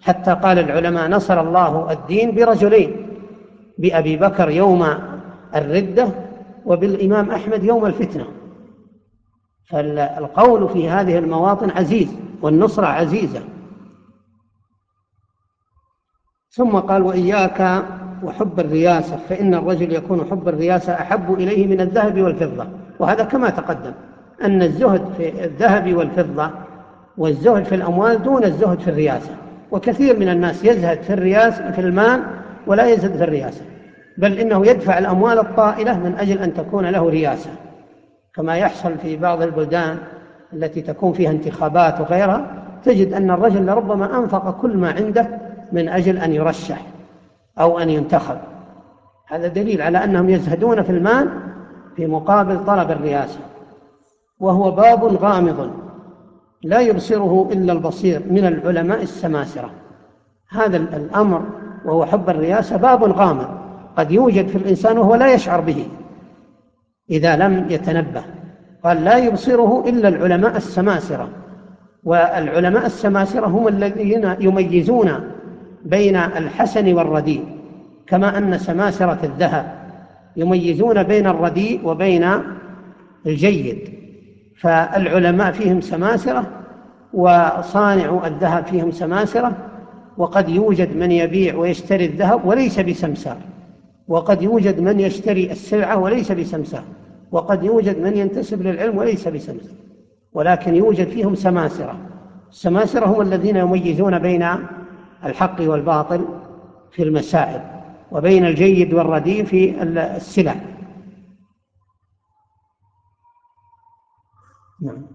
حتى قال العلماء نصر الله الدين برجلين بأبي بكر يوم الردة وبالإمام أحمد يوم الفتنة. فالقول في هذه المواطن عزيز والنصرة عزيزة. ثم قال وإياك وحب الرياسة فإن الرجل يكون حب الرياسة أحب إليه من الذهب والفضة. وهذا كما تقدم أن الزهد في الذهب والفضة والزهد في الأموال دون الزهد في الرياسة. وكثير من الناس يزهد في الرياسة في المال ولا يزهد في الرياسة. بل إنه يدفع الأموال الطائلة من أجل أن تكون له رياسة. كما يحصل في بعض البلدان التي تكون فيها انتخابات وغيرها تجد أن الرجل لربما أنفق كل ما عنده من أجل أن يرشح أو أن ينتخب. هذا دليل على أنهم يزهدون في المال في مقابل طلب الرئاسة. وهو باب غامض لا يبصره إلا البصير من العلماء السماسرة. هذا الأمر وهو حب الرئاسة باب غامض. قد يوجد في الإنسان وهو لا يشعر به إذا لم يتنبه. قال لا يبصره إلا العلماء السماسرة. والعلماء السماسرة هم الذين يميزون بين الحسن والرديء كما أن سماسرة الذهب يميزون بين الرديء وبين الجيد. فالعلماء فيهم سماسرة وصانع الذهب فيهم سماسرة وقد يوجد من يبيع ويشتري الذهب وليس بسمسار وقد يوجد من يشتري السلعة وليس بسمسار وقد يوجد من ينتسب للعلم وليس بسمسار ولكن يوجد فيهم سماسرة. السماسرة هم الذين يميزون بين الحق والباطل في المسائل وبين الجيد والرديء في السلع. نعم.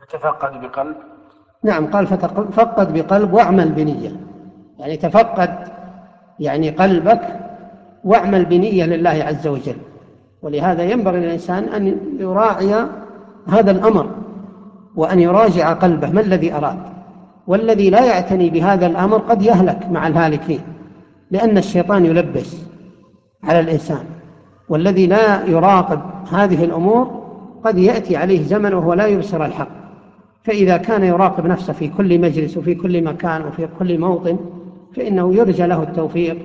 فتفقد بقلب؟ نعم قال فتفقد بقلب واعمل بنية. يعني تفقد يعني قلبك واعمل بنية لله عز وجل. ولهذا ينبغي للإنسان أن يراعي هذا الأمر وأن يراجع قلبه. ما الذي أراد؟ والذي لا يعتني بهذا الأمر قد يهلك مع الهالكين لأن الشيطان يلبس على الإنسان. والذي لا يراقب هذه الأمور قد يأتي عليه زمن وهو لا يبصر الحق. فإذا كان يراقب نفسه في كل مجلس وفي كل مكان وفي كل موطن فإنه يرجى له التوفيق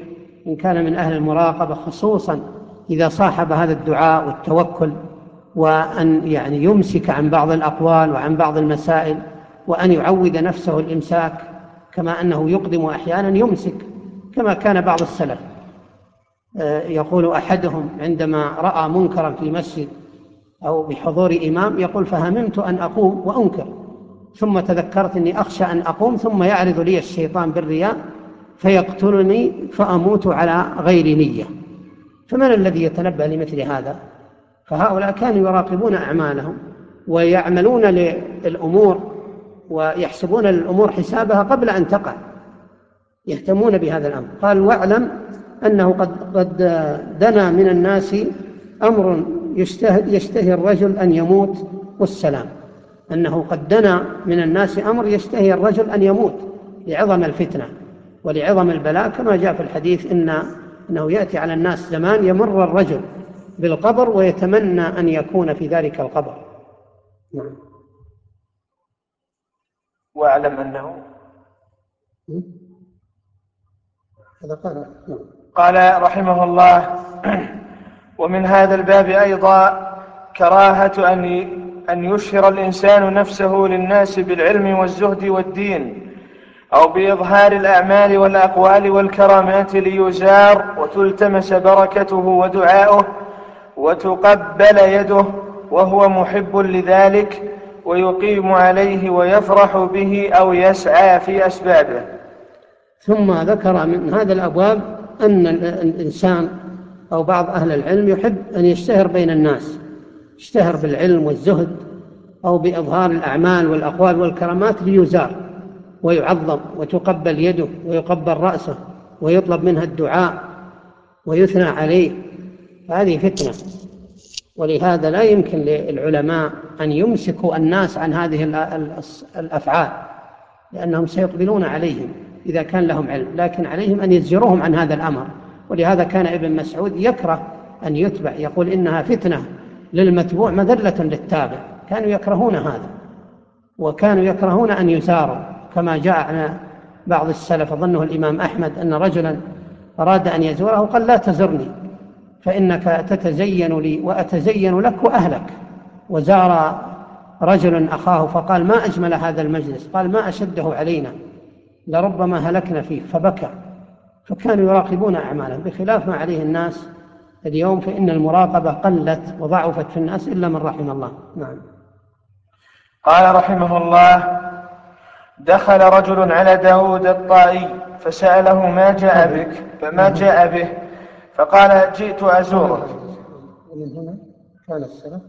إن كان من أهل المراقبة خصوصا إذا صاحب هذا الدعاء والتوكل وأن يعني يمسك عن بعض الأقوال وعن بعض المسائل. وأن يعود نفسه الإمساك كما أنه يقدم أحيانا يمسك كما كان بعض السلف. آه، يقول أحدهم عندما رأى منكرا في مسجد أو بحضور إمام يقول فهممت أن أقوم وأنكر ثم تذكرت أني أخشى أن أقوم ثم يعرض لي الشيطان بالرياء فيقتلني فأموت على غير نية. فمن الذي يتنبأ لمثل هذا؟ فهؤلاء كانوا يراقبون أعمالهم ويعملون للأمور ويحسبون الأمور حسابها قبل أن تقع يهتمون بهذا الأمر. قال واعلم أنه قد, قد دنا من الناس أمر يشتهي, يشتهي الرجل أن يموت والسلام. أنه قد دنا من الناس أمر يشتهي الرجل أن يموت لعظم الفتنة ولعظم البلاء. كما جاء في الحديث إن أنه يأتي على الناس زمان يمر الرجل بالقبر ويتمنى أن يكون في ذلك القبر. نعم. واعلم أنه هذا قال نعم. قال رحمه الله ومن هذا الباب أيضا كراهة أن أن يشهر الإنسان نفسه للناس بالعلم والزهد والدين أو بإظهار الأعمال والأقوال والكرامات ليزار وتلتمس بركته ودعاؤه وتقبل يده وهو محب لذلك ويقيم عليه ويفرح به أو يسعى في أسبابه. ثم ذكر من هذا الأبواب أن الإنسان أو بعض أهل العلم يحب أن يشتهر بين الناس يشتهر بالعلم والزهد أو بإظهار الأعمال والأقوال والكرامات ليزار ويعظم وتقبل يده ويقبل رأسه ويطلب منها الدعاء ويثنى عليه. هذه فتنة. ولهذا لا يمكن للعلماء أن يمسكوا الناس عن هذه الأفعال لأنهم سيقبلون عليهم إذا كان لهم علم لكن عليهم أن يزجروهم عن هذا الأمر. ولهذا كان ابن مسعود يكره أن يتبع يقول إنها فتنة للمتبوع مذلة للتابع. كانوا يكرهون هذا وكانوا يكرهون أن يساروا كما جاء عن بعض السلف أظنه الإمام أحمد أن رجلا أراد أن يزوره قال لا تزرني. فإنك تتزين لي وأتزين لك وأهلك. وزار رجل أخاه فقال ما أجمل هذا المجلس؟ قال ما أشده علينا لربما هلكنا فيه فبكى. فكانوا يراقبون أعمالهم بخلاف ما عليه الناس اليوم فإن المراقبة قلت وضعفت في الناس إلا من رحم الله. نعم. قال رحمه الله دخل رجل على داود الطائي فسأله ما جاء بك؟ فما جاء به؟ فقال جئت أزورك ومن هنا كان السلف.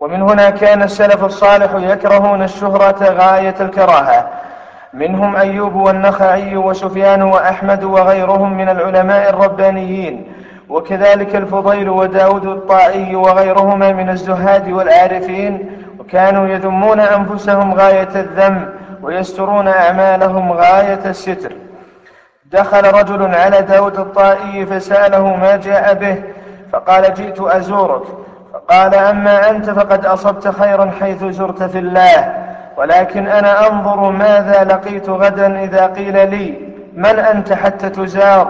ومن هنا كان السلف الصالح يكرهون الشهرة غاية الكراهة. منهم أيوب والنخعي وسفيان وأحمد وغيرهم من العلماء الربانيين وكذلك الفضيل وداود الطائي وغيرهما من الزهاد والعارفين وكانوا يذمون أنفسهم غاية الذم ويسترون أعمالهم غاية الستر. دخل رجل على داود الطائي فسأله ما جاء به فقال جئت أزورك. فقال أما أنت فقد أصبت خيرا حيث زرت في الله ولكن أنا أنظر ماذا لقيت غدا إذا قيل لي. من أنت حتى تزار؟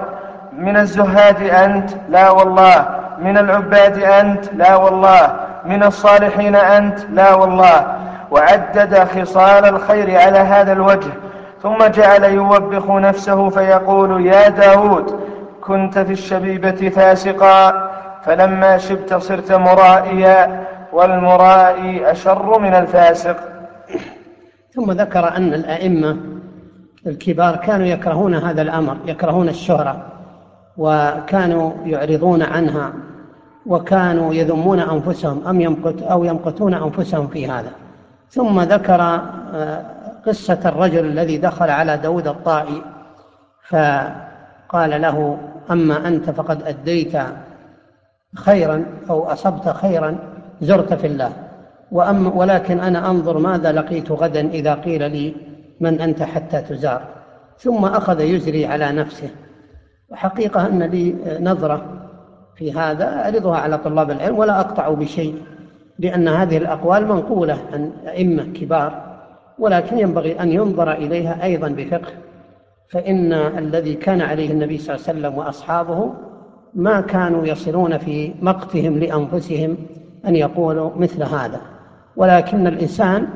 من الزهاد أنت؟ لا والله. من العباد أنت؟ لا والله. من الصالحين أنت؟ لا والله. وعدد خصال الخير على هذا الوجه ثم جعل يوبخ نفسه فيقول يا داود كنت في الشبيبة فاسقا فلما شبت صرت مرائيا والمرائي أشر من الفاسق. ثم ذكر أن الأئمة الكبار كانوا يكرهون هذا الأمر يكرهون الشهرة وكانوا يعرضون عنها وكانوا يذمون أنفسهم أم يمقت أو يمقتون أنفسهم في هذا. ثم ذكر آه، قصة الرجل الذي دخل على داود الطائي فقال له أما أنت فقد أديت خيرا أو أصبت خيرا زرت في الله. وأم ولكن أنا أنظر ماذا لقيت غدا إذا قيل لي من أنت حتى تزار. ثم أخذ يجري على نفسه. وحقيقة أن لي نظرة في هذا أعرضها على طلاب العلم ولا أقطع بشيء لأن هذه الأقوال منقولة عن أئمة كبار. ولكن ينبغي أن ينظر إليها أيضا بفقه فإن الذي كان عليه النبي صلى الله عليه وسلم وأصحابه ما كانوا يصلون في مقتهم لأنفسهم أن يقولوا مثل هذا. ولكن الإنسان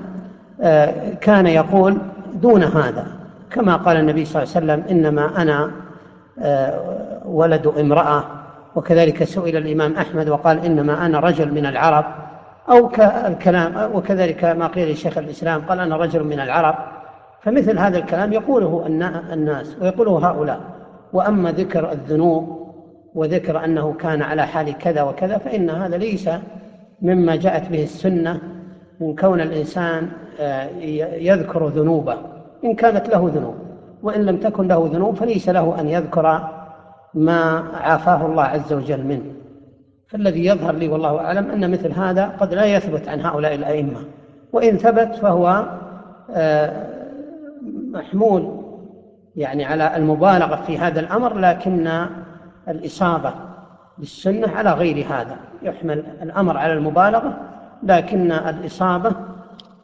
آه، كان يقول دون هذا. كما قال النبي صلى الله عليه وسلم إنما أنا آه، ولد امرأة. وكذلك سئل الإمام أحمد وقال إنما أنا رجل من العرب. أو كالكلام وكذلك ما قيل لشيخ الإسلام قال أنا رجل من العرب فمثل هذا الكلام يقوله الناس ويقوله هؤلاء وأما ذكر الذنوب وذكر أنه كان على حال كذا وكذا فإن هذا ليس مما جاءت به السنة من كون الإنسان آه، يذكر ذنوبه إن كانت له ذنوب وإن لم تكن له ذنوب فليس له أن يذكر ما عافاه الله عز وجل منه. فالذي يظهر لي والله أعلم أن مثل هذا قد لا يثبت عن هؤلاء الأئمة. وإن ثبت فهو آه، محمول يعني على المبالغة في هذا الأمر لكن الإصابة بالسنة على غير هذا. يحمل الأمر على المبالغة لكن الإصابة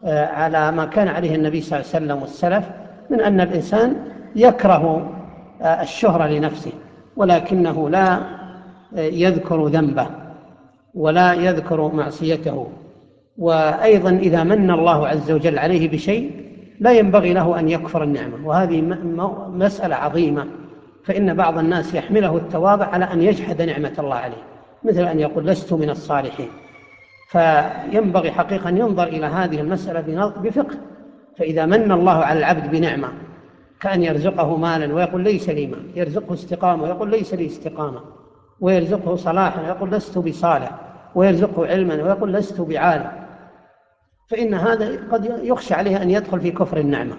آه، على ما كان عليه النبي صلى الله عليه وسلم والسلف من أن الإنسان يكره آه، الشهرة لنفسه ولكنه لا يذكر ذنبه ولا يذكر معصيته. وأيضا إذا من الله عز وجل عليه بشيء لا ينبغي له أن يكفر النعمة. وهذه مسألة عظيمة. فإن بعض الناس يحمله التواضع على أن يجحد نعمة الله عليه مثل أن يقول لست من الصالحين. فينبغي حقيقة أن ينظر إلى هذه المسألة بفقه. فإذا من الله على العبد بنعمة كأن يرزقه مالا ويقول ليس لي مال يرزقه استقامة ويقول ليس لي استقامة. ويرزقه صلاحا ويقول لست بصالح ويرزقه علما ويقول لست بعالم. فإن هذا قد يخشى عليه أن يدخل في كفر النعمة.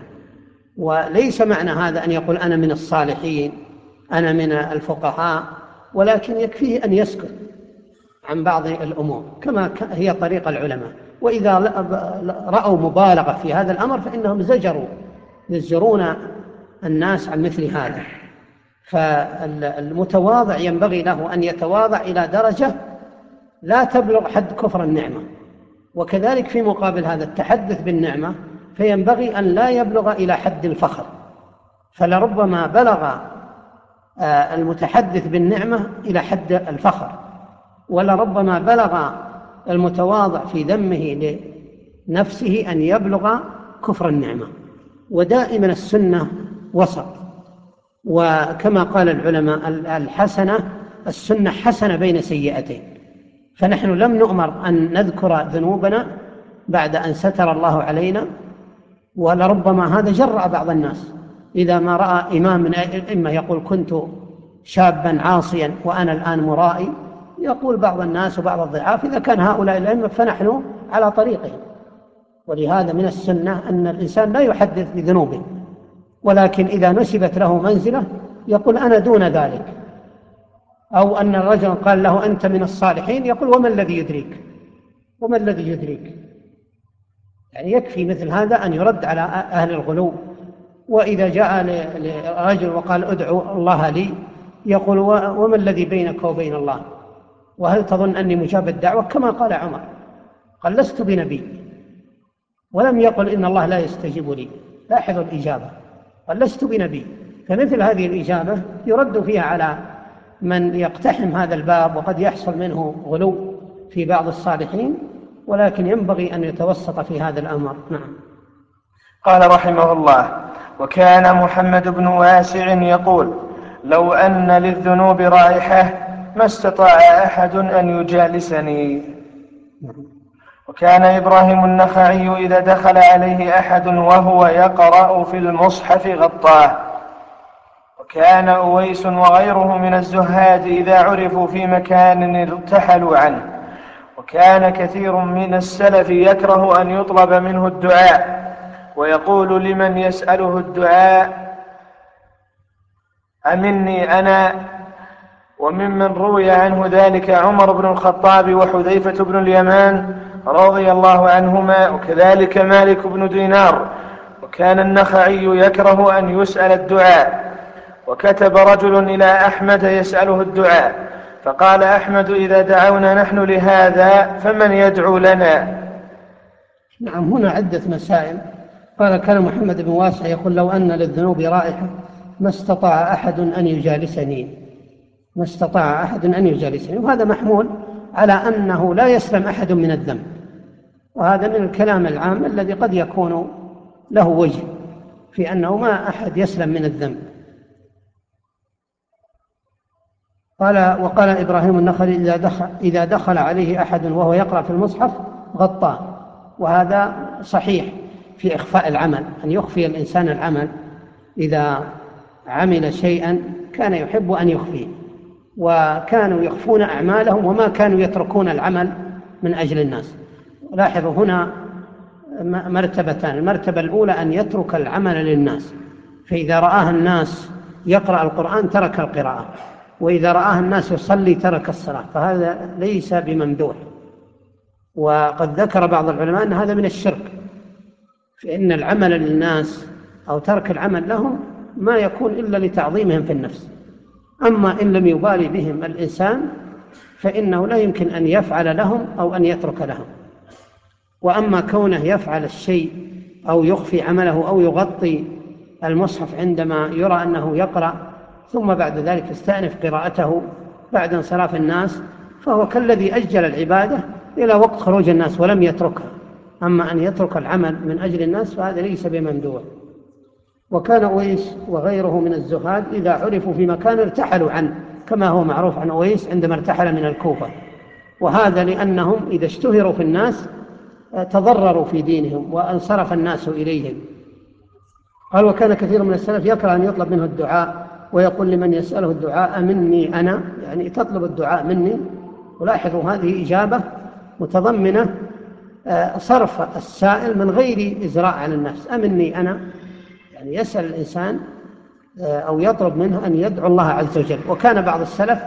وليس معنى هذا أن يقول أنا من الصالحين أنا من الفقهاء ولكن يكفيه أن يسكت عن بعض الأمور كما هي طريقة العلماء. وإذا رأوا مبالغة في هذا الأمر فإنهم زجروا يزجرون الناس عن مثل هذا. فالمتواضع ينبغي له أن يتواضع إلى درجة لا تبلغ حد كفر النعمة. وكذلك في مقابل هذا التحدث بالنعمة فينبغي أن لا يبلغ إلى حد الفخر. فلربما بلغ آه، المتحدث بالنعمة إلى حد الفخر. ولربما بلغ المتواضع في ذمه لنفسه أن يبلغ كفر النعمة. ودائما السنة وسط. وكما قال العلماء الحسنة السنة حسنة بين سيئتين. فنحن لم نؤمر أن نذكر ذنوبنا بعد أن ستر الله علينا ولربما هذا جرأ بعض الناس. إذا ما رأى إمام من الأئمة يقول كنت شابا عاصيا وأنا الآن مرائي يقول بعض الناس وبعض الضعاف إذا كان هؤلاء الأئمة فنحن على طريقهم. ولهذا من السنة أن الإنسان لا يحدث بذنوبه. ولكن إذا نسبت له منزلة يقول أنا دون ذلك. أو أن الرجل قال له أنت من الصالحين يقول وما الذي يدريك؟ وما الذي يدريك؟ يعني يكفي مثل هذا أن يرد على أهل الغلو. وإذا جاء لرجل وقال ادعو الله لي يقول وما الذي بينك وبين الله؟ وهل تظن أني مجاب الدعوة؟ كما قال عمر. قال لست بنبي. ولم يقل إن الله لا يستجيب لي. لاحظوا الإجابة. قال لست بنبي. فمثل هذه الإجابة يرد فيها على من يقتحم هذا الباب وقد يحصل منه غلو في بعض الصالحين ولكن ينبغي أن يتوسط في هذا الأمر. نعم. قال رحمه الله وكان محمد بن واسع يقول لو أن للذنوب رائحة ما استطاع أحد أن يجالسني. وكان إبراهيم النخعي إذا دخل عليه أحد وهو يقرأ في المصحف غطاه. وكان أويس وغيره من الزهاد إذا عرفوا في مكان ارتحلوا عنه. وكان كثير من السلف يكره أن يطلب منه الدعاء. ويقول لمن يسأله الدعاء أمني أنا وممن روي عنه ذلك عمر بن الخطاب وحذيفة بن اليمان رضي الله عنهما وكذلك مالك بن دينار وكان النخعي يكره أن يسأل الدعاء وكتب رجل إلى أحمد يسأله الدعاء فقال أحمد إذا دعونا نحن لهذا فمن يدعو لنا؟ نعم هنا عدة مسائل. قال كان محمد بن واسع يقول لو أن للذنوب رائحة ما استطاع أحد أن يجالسني. ما استطاع أحد أن يجالسني وهذا محمول. على أنه لا يسلم أحد من الذنب. وهذا من الكلام العام الذي قد يكون له وجه في أنه ما أحد يسلم من الذنب. قال وقال إبراهيم النخعي إذا دخل, إذا دخل عليه أحد وهو يقرأ في المصحف غطاه. وهذا صحيح في إخفاء العمل أن يخفي الإنسان العمل إذا عمل شيئا كان يحب أن يخفيه. وكانوا يخفون أعمالهم وما كانوا يتركون العمل من أجل الناس. لاحظوا هنا مرتبتان المرتبة الأولى أن يترك العمل للناس. فإذا رآه الناس يقرأ القرآن ترك القراءة وإذا رآه الناس يصلي ترك الصلاة فهذا ليس بممدوح. وقد ذكر بعض العلماء أن هذا من الشرك فإن العمل للناس أو ترك العمل لهم ما يكون إلا لتعظيمهم في النفس. أما إن لم يبالي بهم الإنسان فإنه لا يمكن أن يفعل لهم أو أن يترك لهم. وأما كونه يفعل الشيء أو يخفي عمله أو يغطي المصحف عندما يرى أنه يقرأ ثم بعد ذلك يستأنف قراءته بعد انصراف الناس فهو كالذي أجل العبادة إلى وقت خروج الناس ولم يتركها. أما أن يترك العمل من أجل الناس فهذا ليس بممدوح. وكان أويس وغيره من الزهاد إذا عرفوا في مكان ارتحلوا عنه كما هو معروف عن أويس عندما ارتحل من الكوفة. وهذا لأنهم إذا اشتهروا في الناس تضرروا في دينهم وانصرف الناس إليهم. قال وكان كثير من السلف يكره أن يطلب منه الدعاء ويقول لمن يسأله الدعاء مني أنا؟ يعني تطلب الدعاء مني. ولاحظوا هذه إجابة متضمنة آه، صرف السائل من غير إزراء على النفس أمني أنا؟ يعني يسأل الإنسان آه، أو يطلب منه أن يدعو الله عز وجل. وكان بعض السلف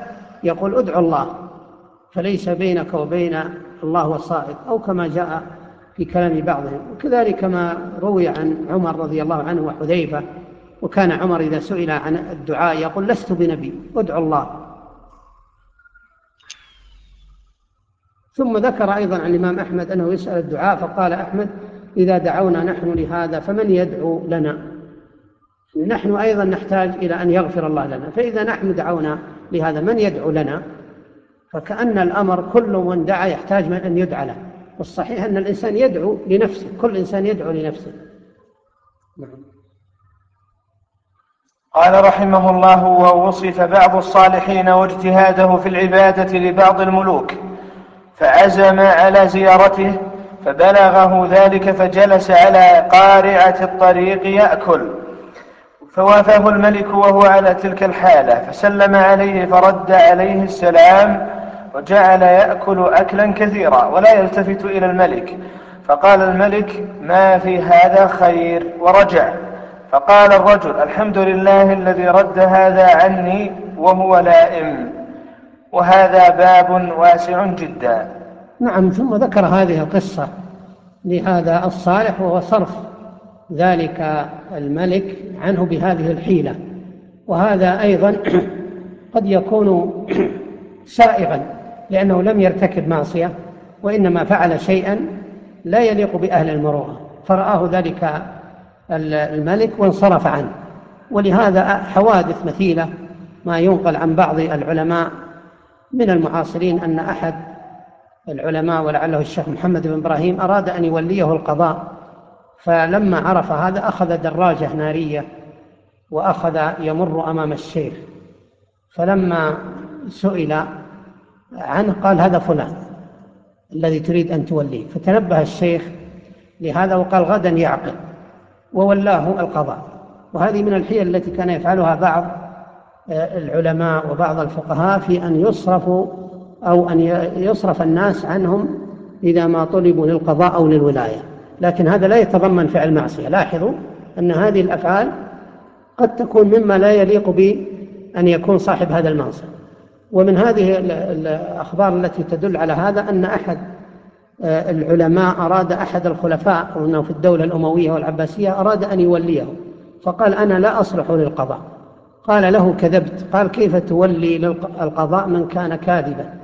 يقول ادعو الله فليس بينك وبين الله وصائد أو كما جاء في كلام بعضهم. وكذلك ما روي عن عمر رضي الله عنه وحذيفة وكان عمر إذا سئل عن الدعاء يقول لست بنبي ادعو الله. ثم ذكر أيضا عن الإمام أحمد أنه يسأل الدعاء فقال أحمد إذا دعونا نحن لهذا فمن يدعو لنا؟ نحن أيضا نحتاج إلى أن يغفر الله لنا. فإذا نحن دعونا لهذا من يدعو لنا؟ فكأن الأمر كل من دعا يحتاج من أن يدعى له. والصحيح أن الإنسان يدعو لنفسه كل إنسان يدعو لنفسه. نعم. قال رحمه الله ووصف بعض الصالحين واجتهاده في العبادة لبعض الملوك فعزم على زيارته فبلغه ذلك فجلس على قارعة الطريق يأكل. فوافاه الملك وهو على تلك الحالة فسلم عليه فرد عليه السلام وجعل يأكل أكلا كثيرا ولا يلتفت إلى الملك. فقال الملك ما في هذا خير؟ ورجع. فقال الرجل الحمد لله الذي رد هذا عني وهو لائم وهذا باب واسع جدا. نعم ثم ذكر هذه القصة لهذا الصالح وهو صرف. ذلك الملك عنه بهذه الحيلة. وهذا أيضا *clears throat* قد يكون *clears throat* سائغا لأنه لم يرتكب معصية وإنما فعل شيئا لا يليق بأهل المروءة. فرآه ذلك الملك وانصرف عنه. ولهذا حوادث مثيلة ما ينقل عن بعض العلماء من المعاصرين أن أحد العلماء ولعله الشيخ محمد بن إبراهيم أراد أن يوليه القضاء فلما عرف هذا أخذ دراجة نارية وأخذ يمر أمام الشيخ. فلما سئل عنه قال هذا فلان الذي تريد أن توليه. فتنبه الشيخ لهذا وقال غدا يعقل وولاه القضاء. وهذه من الحيل التي كان يفعلها بعض آه، العلماء وبعض الفقهاء في أن يصرفوا أو أن يصرف الناس عنهم إذا ما طلبوا للقضاء أو للولاية. لكن هذا لا يتضمن فعل معصية لاحظوا أن هذه الأفعال قد تكون مما لا يليق بأن يكون صاحب هذا المنصب ومن هذه الأخبار التي تدل على هذا أن أحد آه، العلماء أراد أحد الخلفاء أنه في الدولة الأموية والعباسية أراد أن يوليه. فقال أنا لا أصلح للقضاء. قال له كذبت. قال كيف تولي القضاء من كان كاذبا؟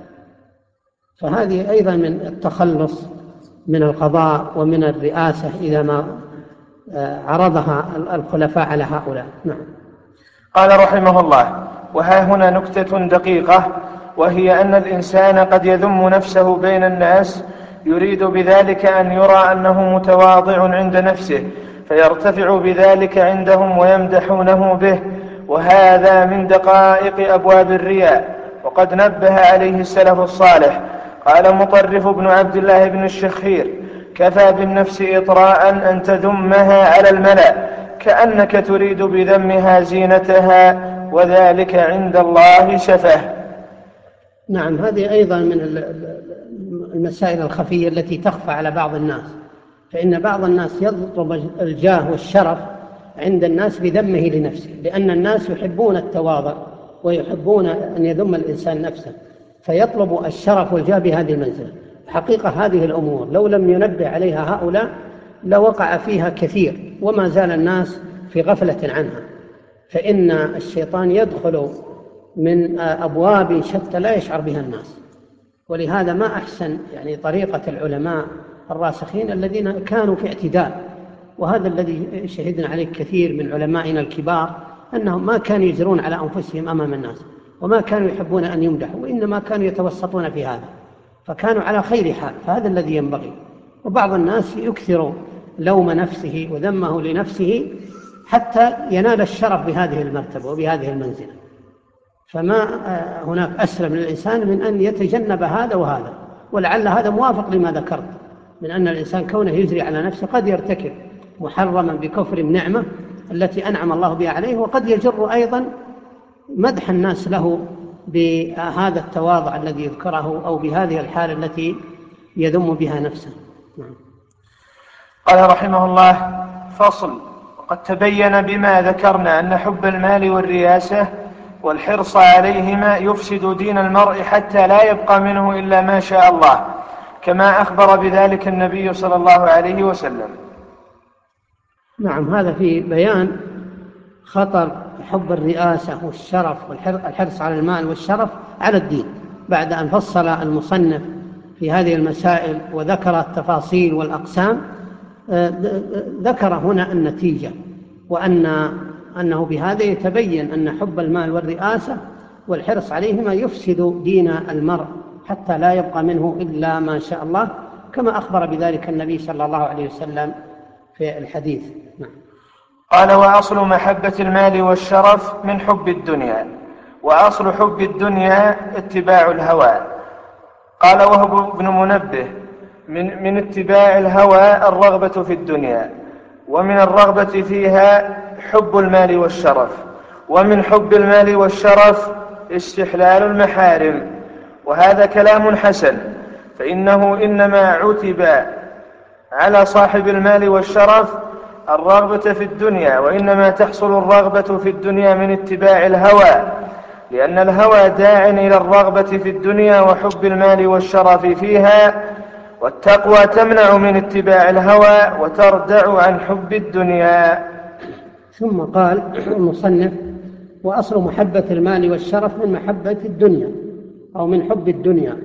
فهذه أيضا من التخلص من القضاء ومن الرئاسة إذا ما آه، عرضها الخلفاء على هؤلاء. نعم. قال رحمه الله وها هنا نكتة دقيقة وهي أن الإنسان قد يذم نفسه بين الناس يريد بذلك أن يرى أنه متواضع عند نفسه فيرتفع بذلك عندهم ويمدحونه به وهذا من دقائق أبواب الرياء وقد نبه عليه السلف الصالح قال مطرف بن عبد الله بن الشخير كفى بالنفس إطراء أن تذمها على الملأ كأنك تريد بذمها زينتها وذلك عند الله سفه نعم هذه أيضا من المسائل الخفية التي تخفى على بعض الناس. فإن بعض الناس يطلب الجاه والشرف عند الناس بذمه لنفسه لأن الناس يحبون التواضع ويحبون أن يذم الإنسان نفسه. فيطلب الشرف والجاه بهذه المنزلة. حقيقة هذه الأمور لو لم ينبه عليها هؤلاء لوقع فيها كثير وما زال الناس في غفلة عنها. فإن الشيطان يدخل من أبواب شتى لا يشعر بها الناس. ولهذا ما أحسن يعني طريقة العلماء الراسخين الذين كانوا في اعتدال وهذا الذي شهدنا عليه كثير من علمائنا الكبار أنهم ما كانوا يجرون على أنفسهم أمام الناس. وما كانوا يحبون أن يمدحوا وإنما كانوا يتوسطون في هذا فكانوا على خير حال فهذا الذي ينبغي. وبعض الناس يكثر لوم نفسه وذمه لنفسه حتى ينال الشرف بهذه المرتبة وبهذه المنزلة. فما آه، هناك أسلم للإنسان من أن يتجنب هذا وهذا ولعل هذا موافق لما ذكرت من أن الإنسان كونه يجري على نفسه قد يرتكب محرما بكفر النعمة التي أنعم الله بها عليه وقد يجر أيضا مدح الناس له بهذا التواضع الذي يذكره أو بهذه الحالة التي يذم بها نفسه نعم. قال رحمه الله فصل وقد تبين بما ذكرنا أن حب المال والرياسة والحرص عليهما يفسد دين المرء حتى لا يبقى منه إلا ما شاء الله كما أخبر بذلك النبي صلى الله عليه وسلم نعم هذا في بيان خطر حب الرئاسة والشرف والحرص على المال والشرف على الدين بعد أن فصل المصنف في هذه المسائل وذكر التفاصيل والأقسام آه، ذكر هنا النتيجة وأن أنه بهذا يتبين أن حب المال والرئاسة والحرص عليهما يفسد دين المرء حتى لا يبقى منه إلا ما شاء الله كما أخبر بذلك النبي صلى الله عليه وسلم في الحديث. قال وأصل محبة المال والشرف من حب الدنيا وأصل حب الدنيا اتباع الهوى. قال وهب بن منبه من, من اتباع الهوى الرغبة في الدنيا ومن الرغبة فيها حب المال والشرف ومن حب المال والشرف استحلال المحارم. وهذا كلام حسن فإنه إنما عتب على صاحب المال والشرف الرغبة في الدنيا وإنما تحصل الرغبة في الدنيا من اتباع الهوى لأن الهوى داع إلى الرغبة في الدنيا وحب المال والشرف فيها والتقوى تمنع من اتباع الهوى وتردع عن حب الدنيا. ثم قال المصنف وأصل محبة المال والشرف من محبة الدنيا أو من حب الدنيا.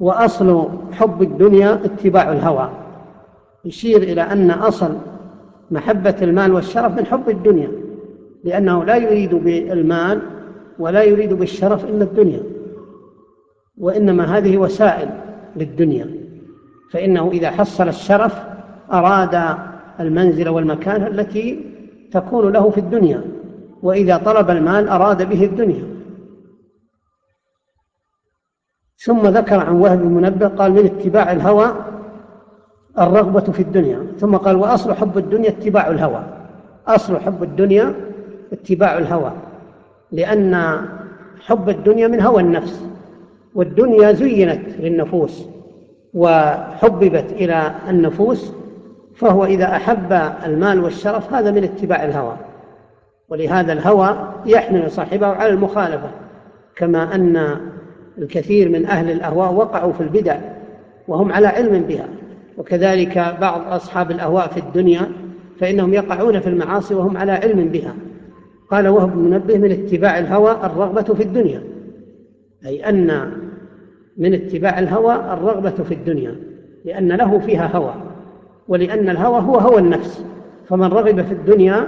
وأصل حب الدنيا اتباع الهوى. يشير إلى أن أصل محبة المال والشرف من حب الدنيا لأنه لا يريد بالمال ولا يريد بالشرف إلا الدنيا وإنما هذه وسائل للدنيا. فإنه إذا حصل الشرف أراد المنزل والمكان التي تكون له في الدنيا وإذا طلب المال أراد به الدنيا. ثم ذكر عن وهب المنبه قال من اتباع الهوى الرغبة في الدنيا. ثم قال وأصل حب الدنيا اتباع الهوى. أصل حب الدنيا اتباع الهوى. لأن حب الدنيا من هوى النفس. والدنيا زينت للنفوس وحببت إلى النفوس. فهو إذا أحب المال والشرف هذا من اتباع الهوى. ولهذا الهوى يحمل صاحبه على المخالفة. كما أن الكثير من أهل الأهواء وقعوا في البدع وهم على علم بها. وكذلك بعض أصحاب الأهواء في الدنيا فإنهم يقعون في المعاصي وهم على علم بها. قال وهب منبه من اتباع الهوى الرغبة في الدنيا. أي أن من اتباع الهوى الرغبة في الدنيا لأن له فيها هوى ولأن الهوى هو هوى النفس. فمن رغب في الدنيا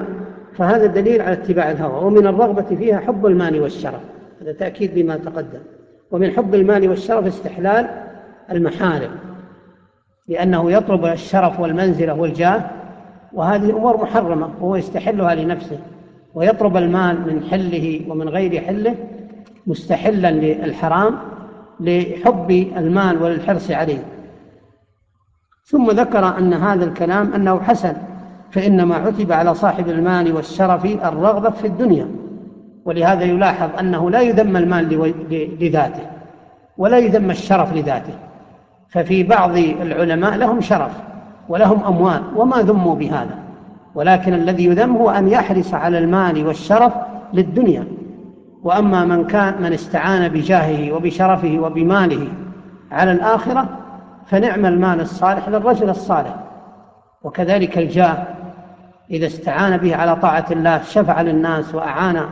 فهذا دليل على اتباع الهوى. ومن الرغبة فيها حب المال والشرف هذا تأكيد بما تقدم. ومن حب المال والشرف استحلال المحارم. لأنه يطلب الشرف والمنزلة والجاه وهذه أمور محرمة وهو يستحلها لنفسه ويطلب المال من حله ومن غير حله مستحلا للحرام لحب المال وللحرص عليه. ثم ذكر أن هذا الكلام أنه حسن فإنما عتب على صاحب المال والشرف الرغبة في الدنيا ولهذا يلاحظ أنه لا يذم المال لذاته ولا يذم الشرف لذاته. ففي بعض العلماء لهم شرف ولهم أموال وما ذموا بهذا ولكن الذي يذم هو أن يحرص على المال والشرف للدنيا. وأما من كان من استعان بجاهه وبشرفه وبماله على الآخرة فنعم المال الصالح للرجل الصالح. وكذلك الجاه إذا استعان به على طاعة الله شفع للناس وأعان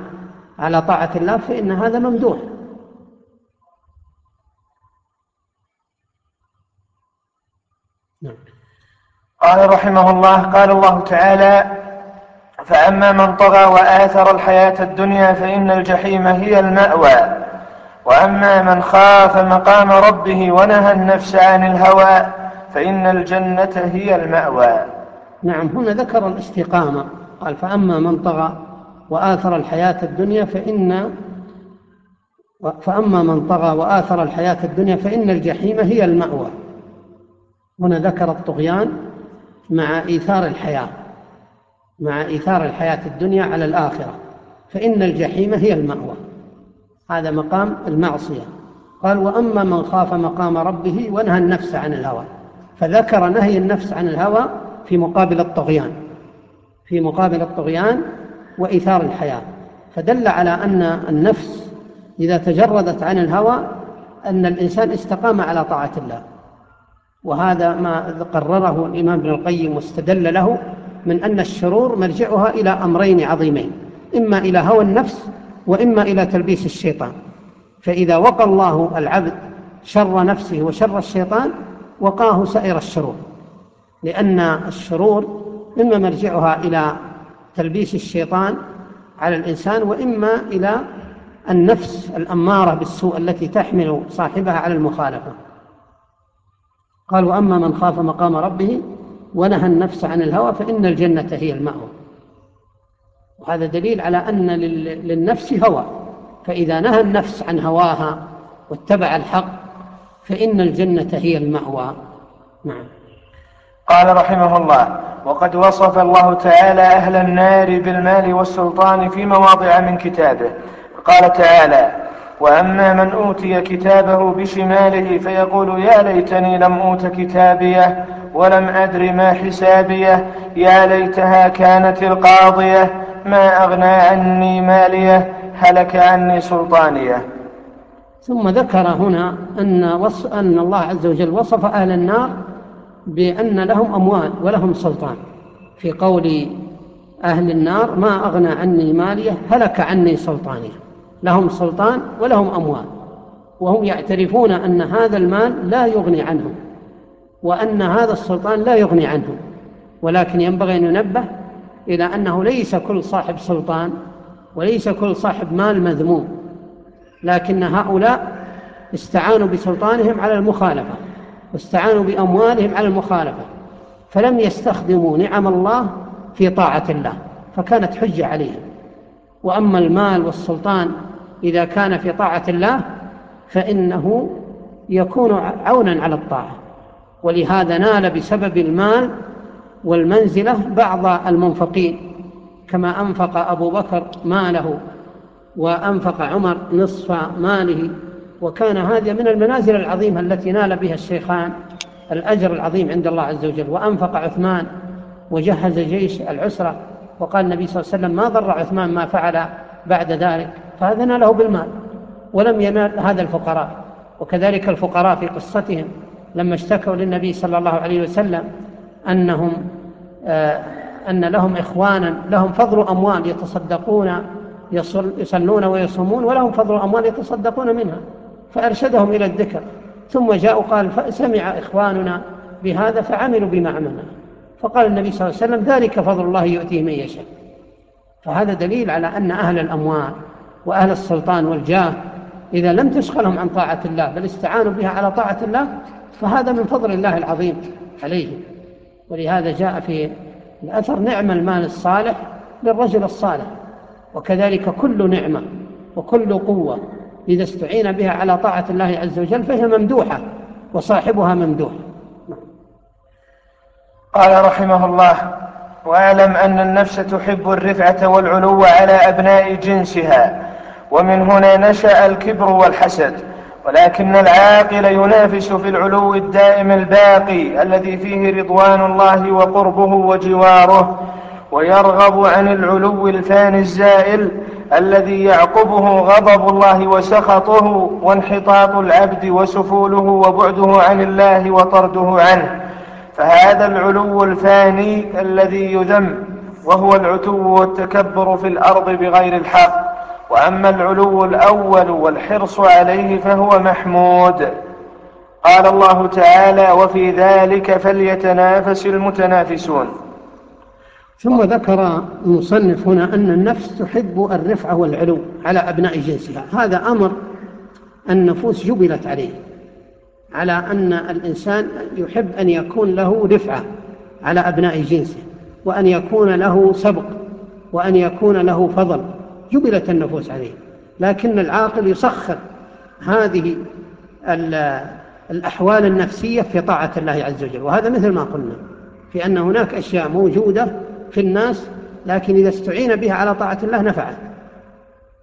على طاعة الله فإن هذا ممدوح. نعم. قال رحمه الله قال الله تعالى فأما من طغى وآثر الحياة الدنيا فإن الجحيم هي المأوى. وأما من خاف مقام ربه ونهى النفس عن الهوى فإن الجنة هي المأوى. نعم هنا ذكر الاستقامة. قال فأما من طغى وآثر الحياة الدنيا فإن فأما من طغى وآثر الحياة الدنيا فإن الجحيم هي المأوى. هنا ذكر الطغيان مع إيثار الحياة مع إيثار الحياة الدنيا على الآخرة فإن الجحيم هي المأوى هذا مقام المعصية. قال وأما من خاف مقام ربه ونهى النفس عن الهوى فذكر نهي النفس عن الهوى في مقابل الطغيان في مقابل الطغيان وإيثار الحياة. فدل على أن النفس إذا تجردت عن الهوى أن الإنسان استقام على طاعة الله. وهذا ما قرره الإمام ابن القيم واستدل له من أن الشرور مرجعها إلى أمرين عظيمين إما إلى هوى النفس وإما إلى تلبيس الشيطان. فإذا وقى الله العبد شر نفسه وشر الشيطان وقاه سائر الشرور. لأن الشرور إما مرجعها إلى تلبيس الشيطان على الإنسان وإما إلى النفس الأمارة بالسوء التي تحمل صاحبها على المخالفة. قال وأما من خاف مقام ربه ونهى النفس عن الهوى فإن الجنة هي المأوى. وهذا دليل على أن للنفس هوى. فإذا نهى النفس عن هواها واتبع الحق فإن الجنة هي المأوى. نعم. قال رحمه الله وقد وصف الله تعالى أهل النار بالمال والسلطان في مواضع من كتابه. قال تعالى وأما من أوتي كتابه بشماله فيقول يا ليتني لم أوت كتابيه ولم أدر ما حسابيه يا ليتها كانت القاضية ما أغنى عني ماليه هلك عني سلطانيه. ثم ذكر هنا وص... أن الله عز وجل وصف أهل النار بأن لهم أموال ولهم سلطان. في قول أهل النار ما أغنى عني ماليه هلك عني سلطانيه. لهم سلطان ولهم أموال وهم يعترفون أن هذا المال لا يغني عنهم وأن هذا السلطان لا يغني عنهم ولكن ينبغي أن ينبه إلى أنه ليس كل صاحب سلطان وليس كل صاحب مال مذموم لكن هؤلاء استعانوا بسلطانهم على المخالفة واستعانوا بأموالهم على المخالفة فلم يستخدموا نعم الله في طاعة الله فكانت حجة عليهم. وأما المال والسلطان إذا كان في طاعة الله فإنه يكون عونا على الطاعة. ولهذا نال بسبب المال والمنزلة بعض المنفقين. كما أنفق أبو بكر ماله وأنفق عمر نصف ماله. وكان هذا من المنازل العظيمة التي نال بها الشيخان الأجر العظيم عند الله عز وجل. وأنفق عثمان وجهز جيش العسرة. وقال النبي صلى الله عليه وسلم ما ضر عثمان ما فعل بعد ذلك. فهذا ناله بالمال ولم ينال هذا الفقراء. وكذلك الفقراء في قصتهم لما اشتكوا للنبي صلى الله عليه وسلم أنهم آه أن لهم إخوانا لهم فضل أموال يتصدقون يصل يصلون ويصومون ولهم فضل أموال يتصدقون منها فأرشدهم إلى الذكر. ثم جاءوا قال سمع إخواننا بهذا فعملوا بما عملنا. فقال النبي صلى الله عليه وسلم ذلك فضل الله يؤتيه من يشاء. فهذا دليل على أن أهل الأموال وأهل السلطان والجاه إذا لم تشغلهم عن طاعة الله بل استعانوا بها على طاعة الله فهذا من فضل الله العظيم عليهم. ولهذا جاء في الأثر نعم المال الصالح للرجل الصالح. وكذلك كل نعمة وكل قوة إذا استعين بها على طاعة الله عز وجل فهي ممدوحة وصاحبها ممدوح. قال رحمه الله وأعلم أن النفس تحب الرفعة والعلو على أبناء جنسها ومن هنا نشأ الكبر والحسد ولكن العاقل ينافس في العلو الدائم الباقي الذي فيه رضوان الله وقربه وجواره ويرغب عن العلو الفاني الزائل الذي يعقبه غضب الله وسخطه وانحطاط العبد وسفوله وبعده عن الله وطرده عنه. فهذا العلو الفاني الذي يذم وهو العتو والتكبر في الأرض بغير الحق. وأما العلو الأول والحرص عليه فهو محمود. قال الله تعالى وفي ذلك فليتنافس المتنافسون. ثم ذكر المصنف هنا أن النفس تحب الرفعه والعلو على أبناء جنسها. هذا أمر النفوس جبلت عليه على أن الإنسان يحب أن يكون له رفعة على أبناء جنسه وأن يكون له سبق وأن يكون له فضل. جبلت النفوس عليه. لكن العاقل يسخر هذه الأحوال النفسية في طاعة الله عز وجل. وهذا مثل ما قلنا في أن هناك أشياء موجودة في الناس لكن إذا استعين بها على طاعة الله نفعت.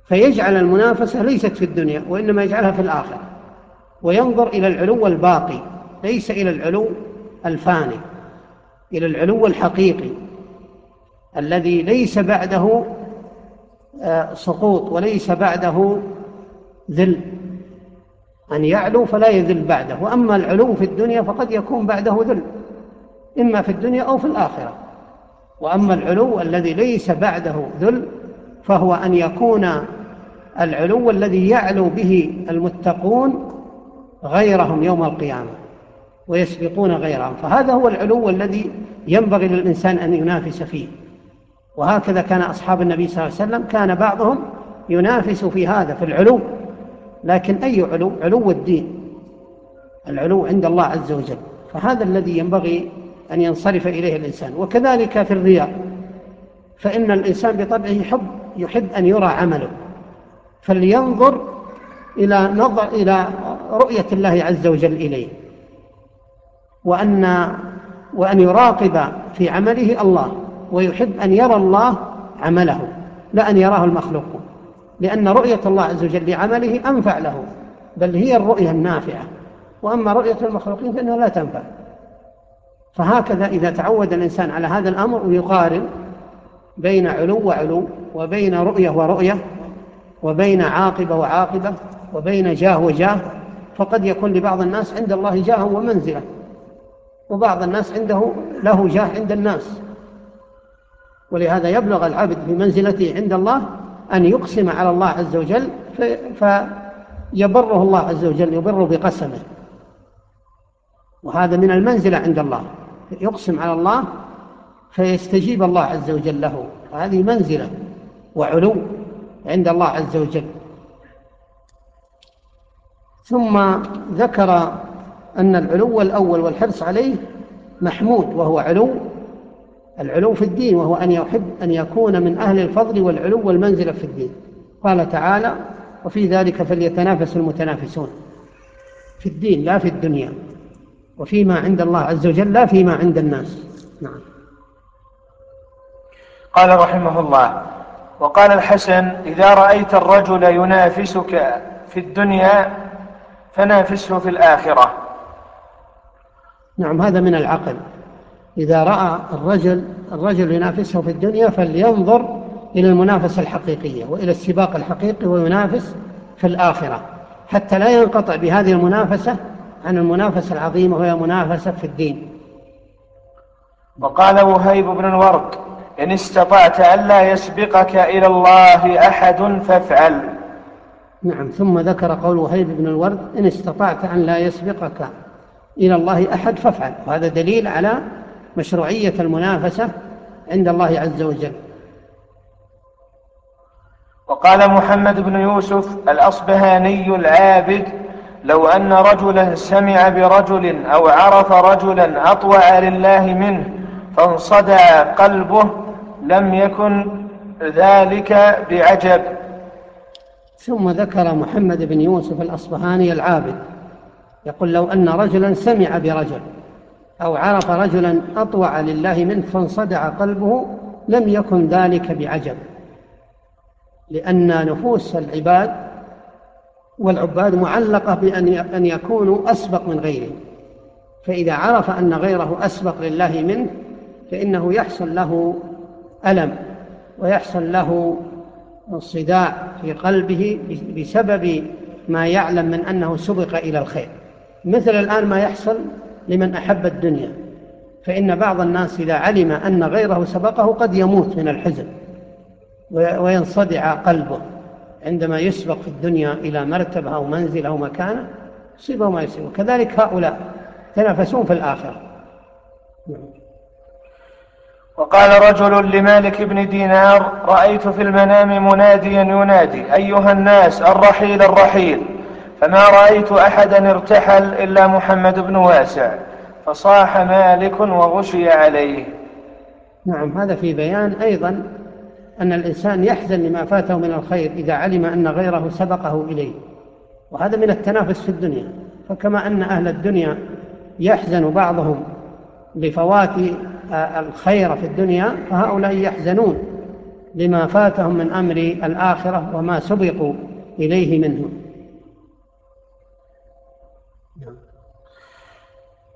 فيجعل المنافسة ليست في الدنيا وإنما يجعلها في الآخرة. وينظر إلى العلو الباقي ليس إلى العلو الفاني إلى العلو الحقيقي الذي ليس بعده سقوط وليس بعده ذل. أن يعلو فلا يذل بعده. وأما العلو في الدنيا فقد يكون بعده ذل إما في الدنيا أو في الآخرة. وأما العلو الذي ليس بعده ذل فهو أن يكون العلو الذي يعلو به المتقون غيرهم يوم القيامة ويسبقون غيرهم. فهذا هو العلو الذي ينبغي للإنسان أن ينافس فيه. وهكذا كان أصحاب النبي صلى الله عليه وسلم كان بعضهم ينافس في هذا في العلو. لكن أي علو؟ علو الدين. العلو عند الله عز وجل. فهذا الذي ينبغي أن ينصرف إليه الإنسان. وكذلك في الرياء. فإن الإنسان بطبعه يحب, يحب أن يرى عمله. فلينظر إلى نظر إلى رؤية الله عز وجل إليه. وأن وأن يراقب في عمله الله. ويحب أن يرى الله عمله لا أن يراه المخلوق لأن رؤية الله عز وجل لعمله أنفع له بل هي الرؤية النافعة. وأما رؤية المخلوقين فإنها لا تنفع. فهكذا إذا تعود الإنسان على هذا الأمر ويقارن بين علو وعلو وبين رؤية ورؤية وبين عاقبة وعاقبة وبين جاه وجاه فقد يكون لبعض الناس عند الله جاه ومنزلة وبعض الناس عنده له جاه عند الناس. ولهذا يبلغ العبد في منزلته عند الله أن يقسم على الله عز وجل فيبره الله عز وجل يبر بقسمه. وهذا من المنزلة عند الله. يقسم على الله فيستجيب الله عز وجل له. هذه منزلة وعلو عند الله عز وجل. ثم ذكر أن العلو الأول والحرص عليه محمود وهو علو العلو في الدين وهو أن يحب أن يكون من أهل الفضل والعلو والمنزلة في الدين. قال تعالى وفي ذلك فليتنافس المتنافسون في الدين لا في الدنيا وفيما عند الله عز وجل لا فيما عند الناس. نعم. قال رحمه الله وقال الحسن إذا رأيت الرجل ينافسك في الدنيا فنافسه في الآخرة. نعم هذا من العقل. إذا رأى الرجل الرجل ينافسه في الدنيا فلينظر إلى المنافسة الحقيقية وإلى السباق الحقيقي وينافس في الآخرة. حتى لا ينقطع بهذه المنافسة عن المنافسة العظيمة وهي منافسة في الدين. وقال وهيب بن الورد إن استطعت ألا يسبقك إلى الله أحد فافعل. نعم ثم ذكر قول وهيب بن الورد إن استطعت أن لا يسبقك إلى الله أحد فافعل. وهذا دليل على مشروعية المنافسة عند الله عز وجل. وقال محمد بن يوسف الأصبهاني العابد لو أن رجلا سمع برجل أو عرف رجلا أطوع لله منه فانصدع قلبه لم يكن ذلك بعجب. ثم ذكر محمد بن يوسف الأصبهاني العابد يقول لو أن رجلا سمع برجل أو عرف رجلا أطوع لله منه فانصدع قلبه لم يكن ذلك بعجب. لأن نفوس العباد والعباد معلقة بأن أن يكونوا أسبق من غيرهم فإذا عرف أن غيره أسبق لله منه فإنه يحصل له ألم ويحصل له صداع في قلبه بسبب ما يعلم من أنه سبق إلى الخير. مثل الآن ما يحصل لمن أحب الدنيا. فإن بعض الناس إذا علم أن غيره سبقه قد يموت من الحزن وينصدع قلبه. عندما يسبق في الدنيا إلى مرتبة أو منزل أو مكانة يصيبه ما يصيبه كذلك هؤلاء تنافسون في الآخرة. وقال رجل لمالك بن دينار رأيت في المنام مناديا ينادي أيها الناس الرحيل الرحيل. فما رأيت أحدا ارتحل إلا محمد بن واسع فصاح مالك وغشي عليه. نعم هذا في بيان أيضا أن الإنسان يحزن لما فاته من الخير إذا علم أن غيره سبقه إليه. وهذا من التنافس في الدنيا. فكما أن أهل الدنيا يحزن بعضهم لفوات الخير في الدنيا فهؤلاء يحزنون لما فاتهم من أمر الآخرة وما سبقوا إليه منه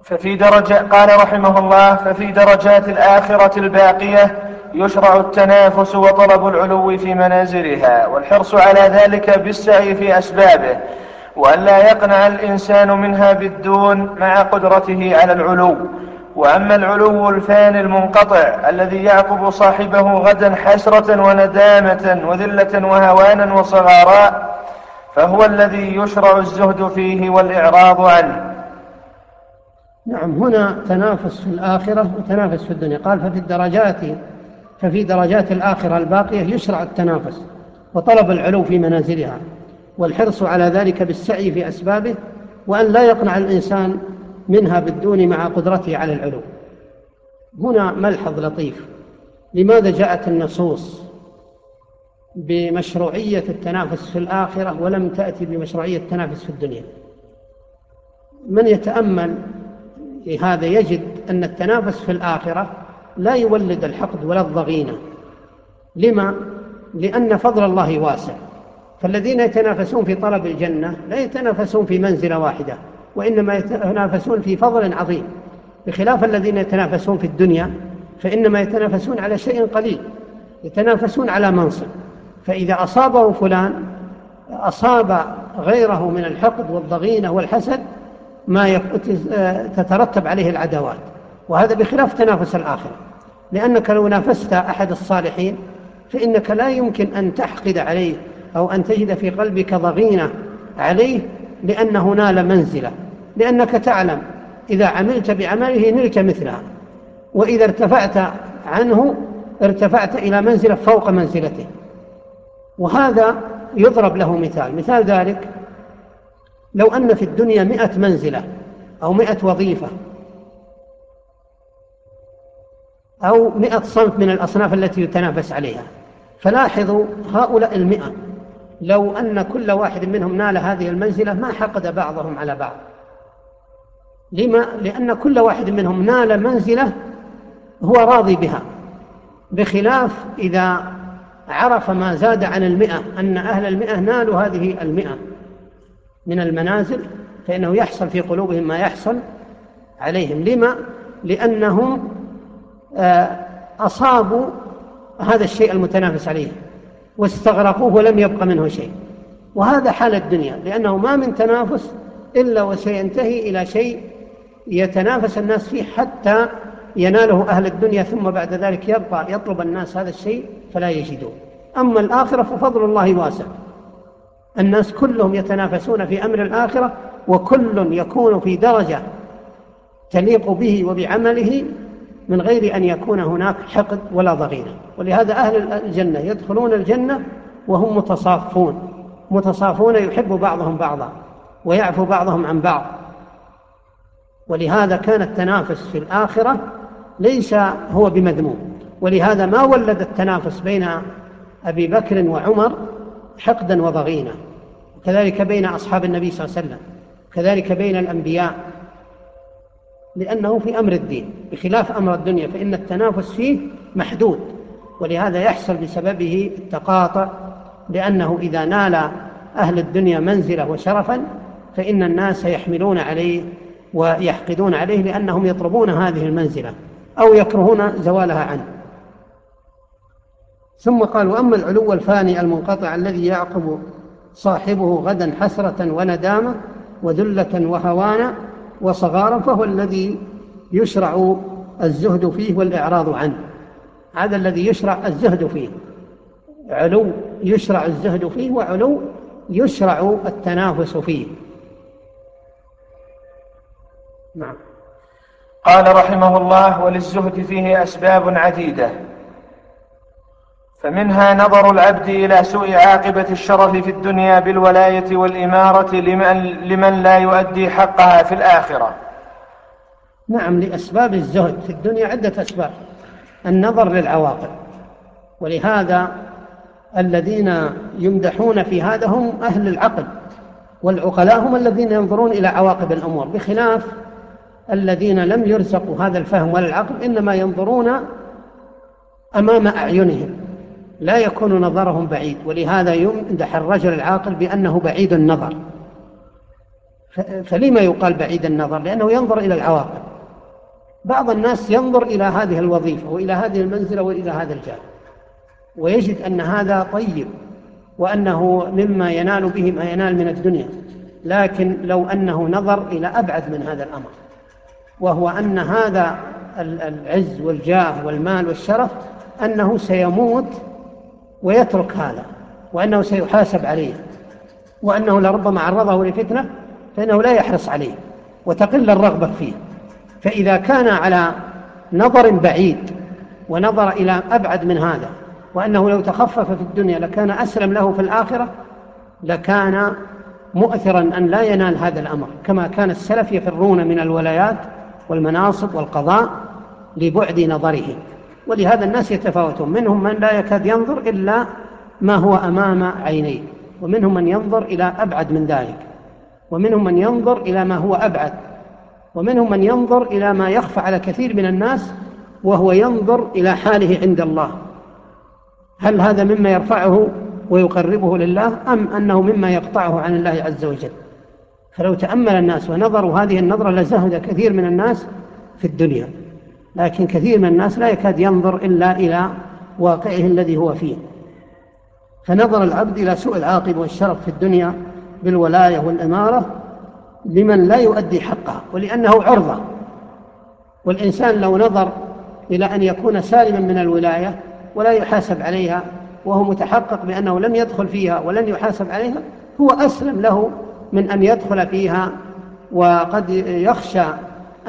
ففي درجة قال رحمه الله ففي درجات الآخرة الباقية يشرع التنافس وطلب العلو في منازلها والحرص على ذلك بالسعي في أسبابه وأن لا يقنع الإنسان منها بالدون مع قدرته على العلو. وأما العلو الفاني المنقطع الذي يعقب صاحبه غدا حسرة وندامة وذلة وهوانا وصغاراء فهو الذي يشرع الزهد فيه والإعراض عنه. نعم هنا تنافس في الآخرة وتنافس في الدنيا. قال ففي الدرجات ففي درجات الآخرة الباقية يشرع التنافس وطلب العلو في منازلها والحرص على ذلك بالسعي في أسبابه وأن لا يقنع الإنسان منها بالدون مع قدرته على العلو. هنا ملحظ لطيف. لماذا جاءت النصوص بمشروعية التنافس في الآخرة ولم تأتي بمشروعية التنافس في الدنيا؟ من يتأمل هذا يجد أن التنافس في الآخرة لا يولد الحقد ولا الضغينة. لما؟ لأن فضل الله واسع. فالذين يتنافسون في طلب الجنة لا يتنافسون في منزلة واحدة وإنما يتنافسون في فضل عظيم. بخلاف الذين يتنافسون في الدنيا فإنما يتنافسون على شيء قليل. يتنافسون على منصب. فإذا أصابه فلان أصاب غيره من الحقد والضغينة والحسد ما تترتب عليه العداوات. وهذا بخلاف تنافس الآخرة لأنك لو نافست أحد الصالحين فإنك لا يمكن أن تحقد عليه أو أن تجد في قلبك ضغينة عليه لأنه نال منزلة. لأنك تعلم إذا عملت بعمله نلت مثلها. وإذا ارتفعت عنه ارتفعت إلى منزلة فوق منزلته. وهذا يضرب له مثال. مثال ذلك لو أن في الدنيا مئة منزلة أو مئة وظيفة أو مئة صنف من الأصناف التي يتنافس عليها. فلاحظوا هؤلاء المئة لو أن كل واحد منهم نال هذه المنزلة ما حقد بعضهم على بعض. لما؟ لأن كل واحد منهم نال منزلة هو راضي بها بخلاف إذا عرف ما زاد عن المئة أن أهل المئة نالوا هذه المئة. من المنازل فإنه يحصل في قلوبهم ما يحصل عليهم. لما؟ لأنهم آه، أصابوا هذا الشيء المتنافس عليه واستغرقوه ولم يبق منه شيء. وهذا حال الدنيا لأنه ما من تنافس إلا وسينتهي إلى شيء يتنافس الناس فيه حتى يناله أهل الدنيا ثم بعد ذلك يبقى يطلب الناس هذا الشيء فلا يجدون. أما الآخرة ففضل الله واسع. الناس كلهم يتنافسون في أمر الآخرة وكل يكون في درجة تليق به وبعمله من غير أن يكون هناك حقد ولا ضغينة. ولهذا أهل الجنة يدخلون الجنة وهم متصافون. متصافون يحب بعضهم بعضا ويعفو بعضهم عن بعض. ولهذا كان التنافس في الآخرة ليس هو بمذموم. ولهذا ما ولد التنافس بين أبي بكر وعمر حقدا وضغينة. وكذلك بين أصحاب النبي صلى الله عليه وسلم كذلك بين الأنبياء لأنه في أمر الدين بخلاف أمر الدنيا فإن التنافس فيه محدود ولهذا يحصل بسببه التقاطع لأنه إذا نال أهل الدنيا منزلة وشرفا فإن الناس يحملون عليه ويحقدون عليه لأنهم يطلبون هذه المنزلة أو يكرهون زوالها عنه. ثم قال وأما العلو الفاني المنقطع الذي يعقب صاحبه غدا حسرة وندامة وذلة وهوانا وصغارا فهو الذي يشرع الزهد فيه والإعراض عنه. هذا الذي يشرع الزهد فيه. علو يشرع الزهد فيه وعلو يشرع التنافس فيه. نعم. قال رحمه الله وللزهد فيه أسباب عديدة. فمنها نظر العبد إلى سوء عاقبة الشرف في الدنيا بالولاية والإمارة لمن, لمن لا يؤدي حقها في الآخرة. نعم لأسباب الزهد في الدنيا عدة أسباب. النظر للعواقب. ولهذا الذين يمدحون في هذا هم أهل العقل والعقلاء هم الذين ينظرون إلى عواقب الأمور بخلاف الذين لم يرزقوا هذا الفهم ولا العقل إنما ينظرون أمام أعينهم. لا يكون نظرهم بعيد ولهذا يمدح الرجل العاقل بأنه بعيد النظر. فلما يقال بعيد النظر؟ لأنه ينظر إلى العواقب. بعض الناس ينظر إلى هذه الوظيفة وإلى هذه المنزلة وإلى هذا الجاه ويجد أن هذا طيب وأنه مما ينال به ما ينال من الدنيا. لكن لو أنه نظر إلى أبعد من هذا الأمر وهو أن هذا العز والجاه والمال والشرف أنه سيموت ويترك هذا وأنه سيحاسب عليه وأنه لربما عرضه لفتنة فإنه لا يحرص عليه وتقل الرغبة فيه. فإذا كان على نظر بعيد ونظر إلى أبعد من هذا وأنه لو تخفف في الدنيا لكان أسلم له في الآخرة لكان مؤثرا أن لا ينال هذا الأمر كما كان السلف يفرون من الولايات والمناصب والقضاء لبعد نظره ولهذا الناس يتفاوتون. منهم من لا يكاد ينظر إلا ما هو أمام عينيه ومنهم من ينظر إلى أبعد من ذلك ومنهم من ينظر إلى ما هو أبعد ومنهم من ينظر إلى ما يخفى على كثير من الناس وهو ينظر إلى حاله عند الله. هل هذا مما يرفعه ويقربه لله أم أنه مما يقطعه عن الله عز وجل؟ فلو تأمل الناس ونظروا هذه النظرة لزهد كثير من الناس في الدنيا. لكن كثير من الناس لا يكاد ينظر إلا إلى واقعه الذي هو فيه. فنظر العبد إلى سوء العاقبة والشرف في الدنيا بالولاية والإمارة لمن لا يؤدي حقها ولأنه عرضة. والإنسان لو نظر إلى أن يكون سالما من الولاية ولا يحاسب عليها وهو متحقق بأنه لم يدخل فيها ولن يحاسب عليها هو أسلم له من أن يدخل فيها وقد يخشى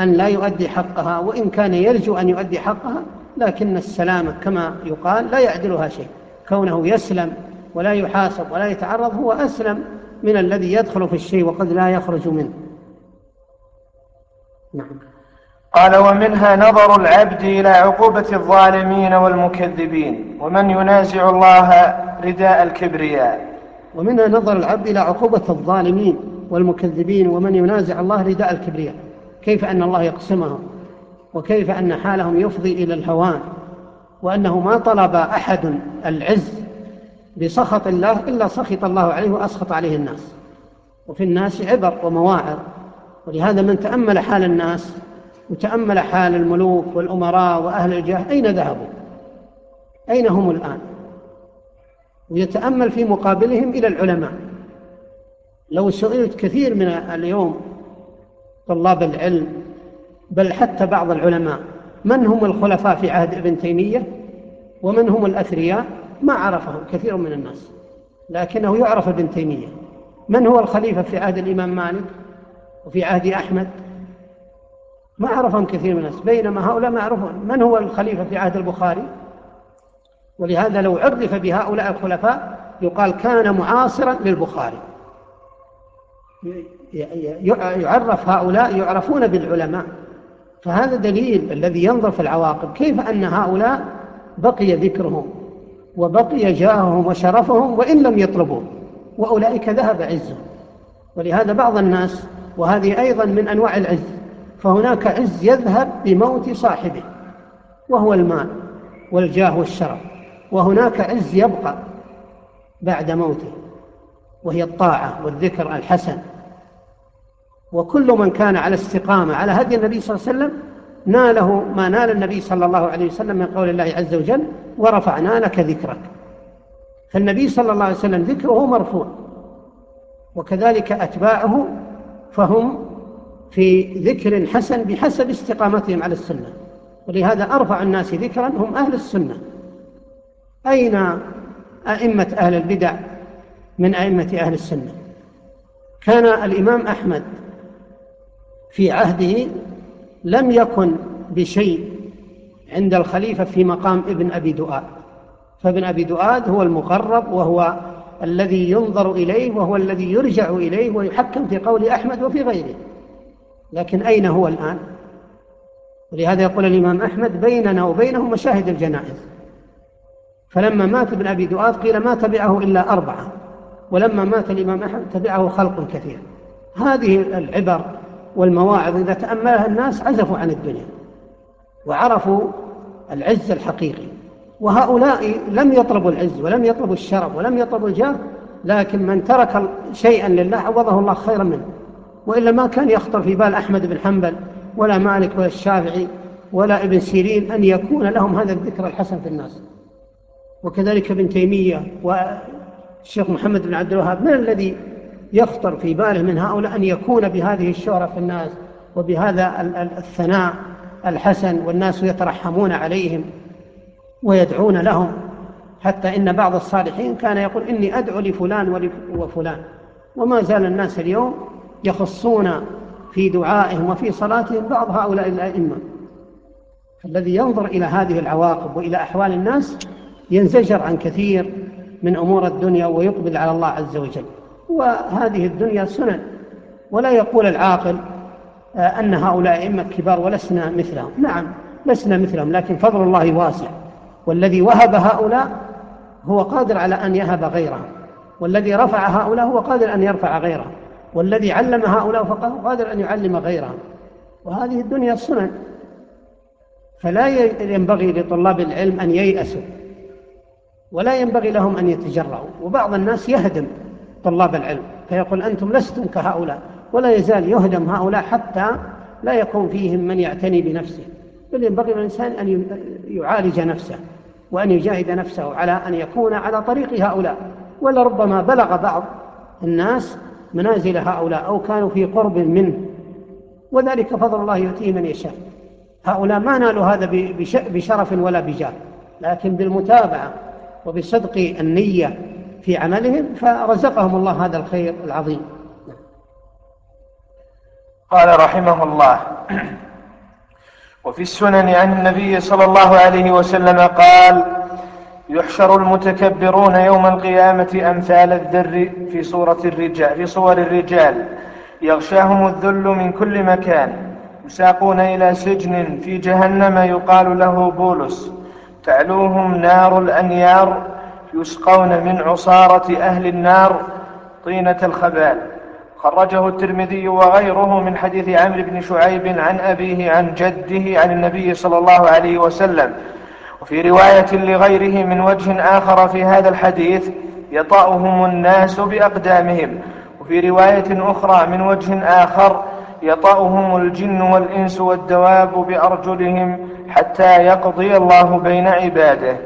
أن لا يؤدي حقها وإن كان يرجو أن يؤدي حقها لكن السلامة كما يقال لا يعدلها شيء. كونه يسلم ولا يحاسب ولا يتعرض هو أسلم من الذي يدخل في الشيء وقد لا يخرج منه. نعم. قال ومنها نظر العبد إلى عقوبة الظالمين والمكذبين ومن ينازع الله رداء الكبرياء. ومنها نظر العبد إلى عقوبة الظالمين والمكذبين ومن ينازع الله رداء الكبرياء. كيف أن الله يقسمهم وكيف أن حالهم يفضي إلى الهوان وأنه ما طلب أحد العز بسخط الله إلا سخط الله عليه وأسخط عليه الناس. وفي الناس عبر ومواعظ ولهذا من تأمل حال الناس وتأمل حال الملوك والأمراء وأهل الجاه أين ذهبوا؟ أين هم الآن؟ ويتأمل في مقابلهم إلى العلماء. لو سئلت كثير من اليوم طلاب العلم بل حتى بعض العلماء. من هم الخلفاء في عهد ابن تيمية؟ ومن هم الأثرياء؟ ما عرفهم كثير من الناس. لكنه يعرف ابن تيمية. من هو الخليفة في عهد الإمام مالك؟ وفي عهد أحمد؟ ما عرفهم كثير من الناس. بينما هؤلاء معروفون من هو الخليفة في عهد البخاري؟ ولهذا لو عرف بهؤلاء الخلفاء يقال كان معاصرا للبخاري. يعرف هؤلاء يعرفون بالعلماء. فهذا دليل الذي ينظر في العواقب كيف أن هؤلاء بقي ذكرهم وبقي جاههم وشرفهم وإن لم يطلبوا وأولئك ذهب عزهم. ولهذا بعض الناس وهذه أيضا من أنواع العز فهناك عز يذهب بموت صاحبه وهو المال والجاه والشرف وهناك عز يبقى بعد موته وهي الطاعة والذكر الحسن. وكل من كان على استقامة على هدي النبي صلى الله عليه وسلم ناله ما نال النبي صلى الله عليه وسلم من قول الله عز وجل ورفعنا لك ذكرك. فالنبي صلى الله عليه وسلم ذكره مرفوع وكذلك أتباعه فهم في ذكر حسن بحسب استقامتهم على السنة. ولهذا أرفع الناس ذكرا هم أهل السنة. أين أئمة أهل البدع من أئمة أهل السنة؟ كان الإمام أحمد في عهده لم يكن بشيء عند الخليفة في مقام ابن أبي دؤاد. فابن أبي دؤاد هو المقرب وهو الذي ينظر إليه وهو الذي يرجع إليه ويحكم في قول أحمد وفي غيره. لكن أين هو الآن؟ ولهذا يقول الإمام أحمد بيننا وبينه مشاهد الجنائز. فلما مات ابن أبي دؤاد قيل ما تبعه إلا أربعة ولما مات الإمام أحمد تبعه خلق كثير. هذه العبر والمواعظ إذا تأملها الناس عزفوا عن الدنيا وعرفوا العز الحقيقي. وهؤلاء لم يطلبوا العز ولم يطلبوا الشرف ولم يطلبوا الجاه لكن من ترك شيئا لله عوضه الله خيرا منه. وإلا ما كان يخطر في بال أحمد بن حنبل ولا مالك ولا الشافعي ولا ابن سيرين أن يكون لهم هذا الذكر الحسن في الناس. وكذلك ابن تيمية والشيخ محمد بن عبد الوهاب من الذي يخطر في باله من هؤلاء أن يكون بهذه الشهرة في الناس وبهذا الثناء الحسن والناس يترحمون عليهم ويدعون لهم. حتى إن بعض الصالحين كان يقول إني أدعو لفلان وفلان. وما زال الناس اليوم يخصون في دعائهم وفي صلاتهم بعض هؤلاء الأئمة. الذي ينظر إلى هذه العواقب وإلى أحوال الناس ينزجر عن كثير من أمور الدنيا ويقبل على الله عز وجل. وهذه الدنيا سنن ولا يقول العاقل آه، أن هؤلاء أئمة كبار ولسنا مثلهم. نعم لسنا مثلهم لكن فضل الله واسع. والذي وهب هؤلاء هو قادر على أن يهب غيرهم. والذي رفع هؤلاء هو قادر أن يرفع غيرهم. والذي علم هؤلاء فهو قادر أن يعلم غيرهم. وهذه الدنيا سنن فلا ينبغي لطلاب العلم أن ييأسوا ولا ينبغي لهم أن يتجرعوا وبعض الناس يهدم. طلاب العلم فيقول أنتم لستم كهؤلاء ولا يزال يهدم هؤلاء حتى لا يكون فيهم من يعتني بنفسه. بل ينبغي للإنسان أن يعالج نفسه وأن يجاهد نفسه على أن يكون على طريق هؤلاء. ولربما بلغ بعض الناس منازل هؤلاء أو كانوا في قرب منه. وذلك فضل الله يؤتيه من يشاء. هؤلاء ما نالوا هذا بشرف ولا بجاه لكن بالمتابعة وبصدق النية في عملهم فرزقهم الله هذا الخير العظيم. قال رحمه الله وفي السنن عن النبي صلى الله عليه وسلم قال يحشر المتكبرون يوم القيامة أمثال الذر في صورة الرجال في صور الرجال. يغشاهم الذل من كل مكان. يساقون إلى سجن في جهنم يقال له بولس. تعلوهم نار الأنيار يسقون من عصارة أهل النار طينة الخبال. خرجه الترمذي وغيره من حديث عمرو بن شعيب عن أبيه عن جده عن النبي صلى الله عليه وسلم. وفي رواية لغيره من وجه آخر في هذا الحديث يطأهم الناس بأقدامهم. وفي رواية أخرى من وجه آخر يطأهم الجن والإنس والدواب بأرجلهم حتى يقضي الله بين عباده.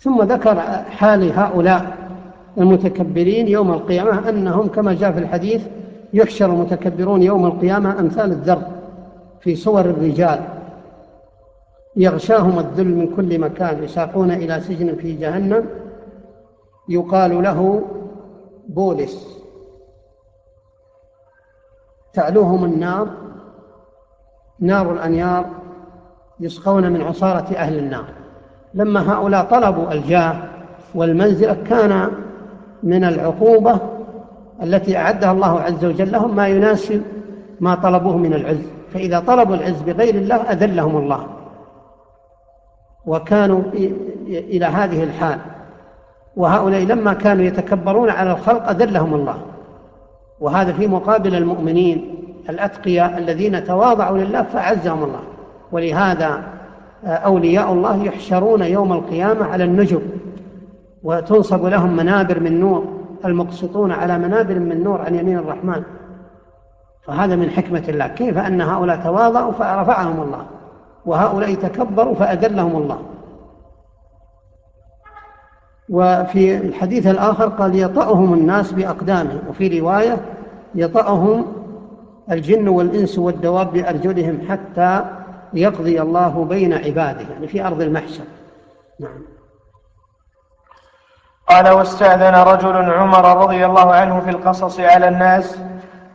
ثم ذكر حال هؤلاء المتكبرين يوم القيامة أنهم كما جاء في الحديث يحشر المتكبرون يوم القيامة أمثال الذر في صور الرجال. يغشاهم الذل من كل مكان يساقون إلى سجن في جهنم. يقال له بولس. تعلوهم النار. نار الأنيار يسقون من عصارة أهل النار. لما هؤلاء طلبوا الجاه والمنزلة كان من العقوبة التي أعدها الله عز وجل لهم ما يناسب ما طلبوه من العز. فإذا طلبوا العز بغير الله أذلهم الله. وكانوا إلى هذه الحال. وهؤلاء لما كانوا يتكبرون على الخلق أذلهم الله. وهذا في مقابل المؤمنين الأتقياء الذين تواضعوا لله فأعزهم الله. ولهذا أولياء الله يحشرون يوم القيامة على النجم وتنصب لهم منابر من نور المقسطون على منابر من نور عن يمين الرحمن. فهذا من حكمة الله. كيف أن هؤلاء تواضعوا فرفعهم الله؟ وهؤلاء تكبروا فأذلهم الله. وفي الحديث الآخر قال يطأهم الناس بأقدامهم وفي رواية يطأهم الجن والإنس والدواب بأرجلهم حتى يقضي الله بين عباده يعني في أرض المحشر. نعم. قال واستأذن رجل عمر رضي الله عنه في القصص على الناس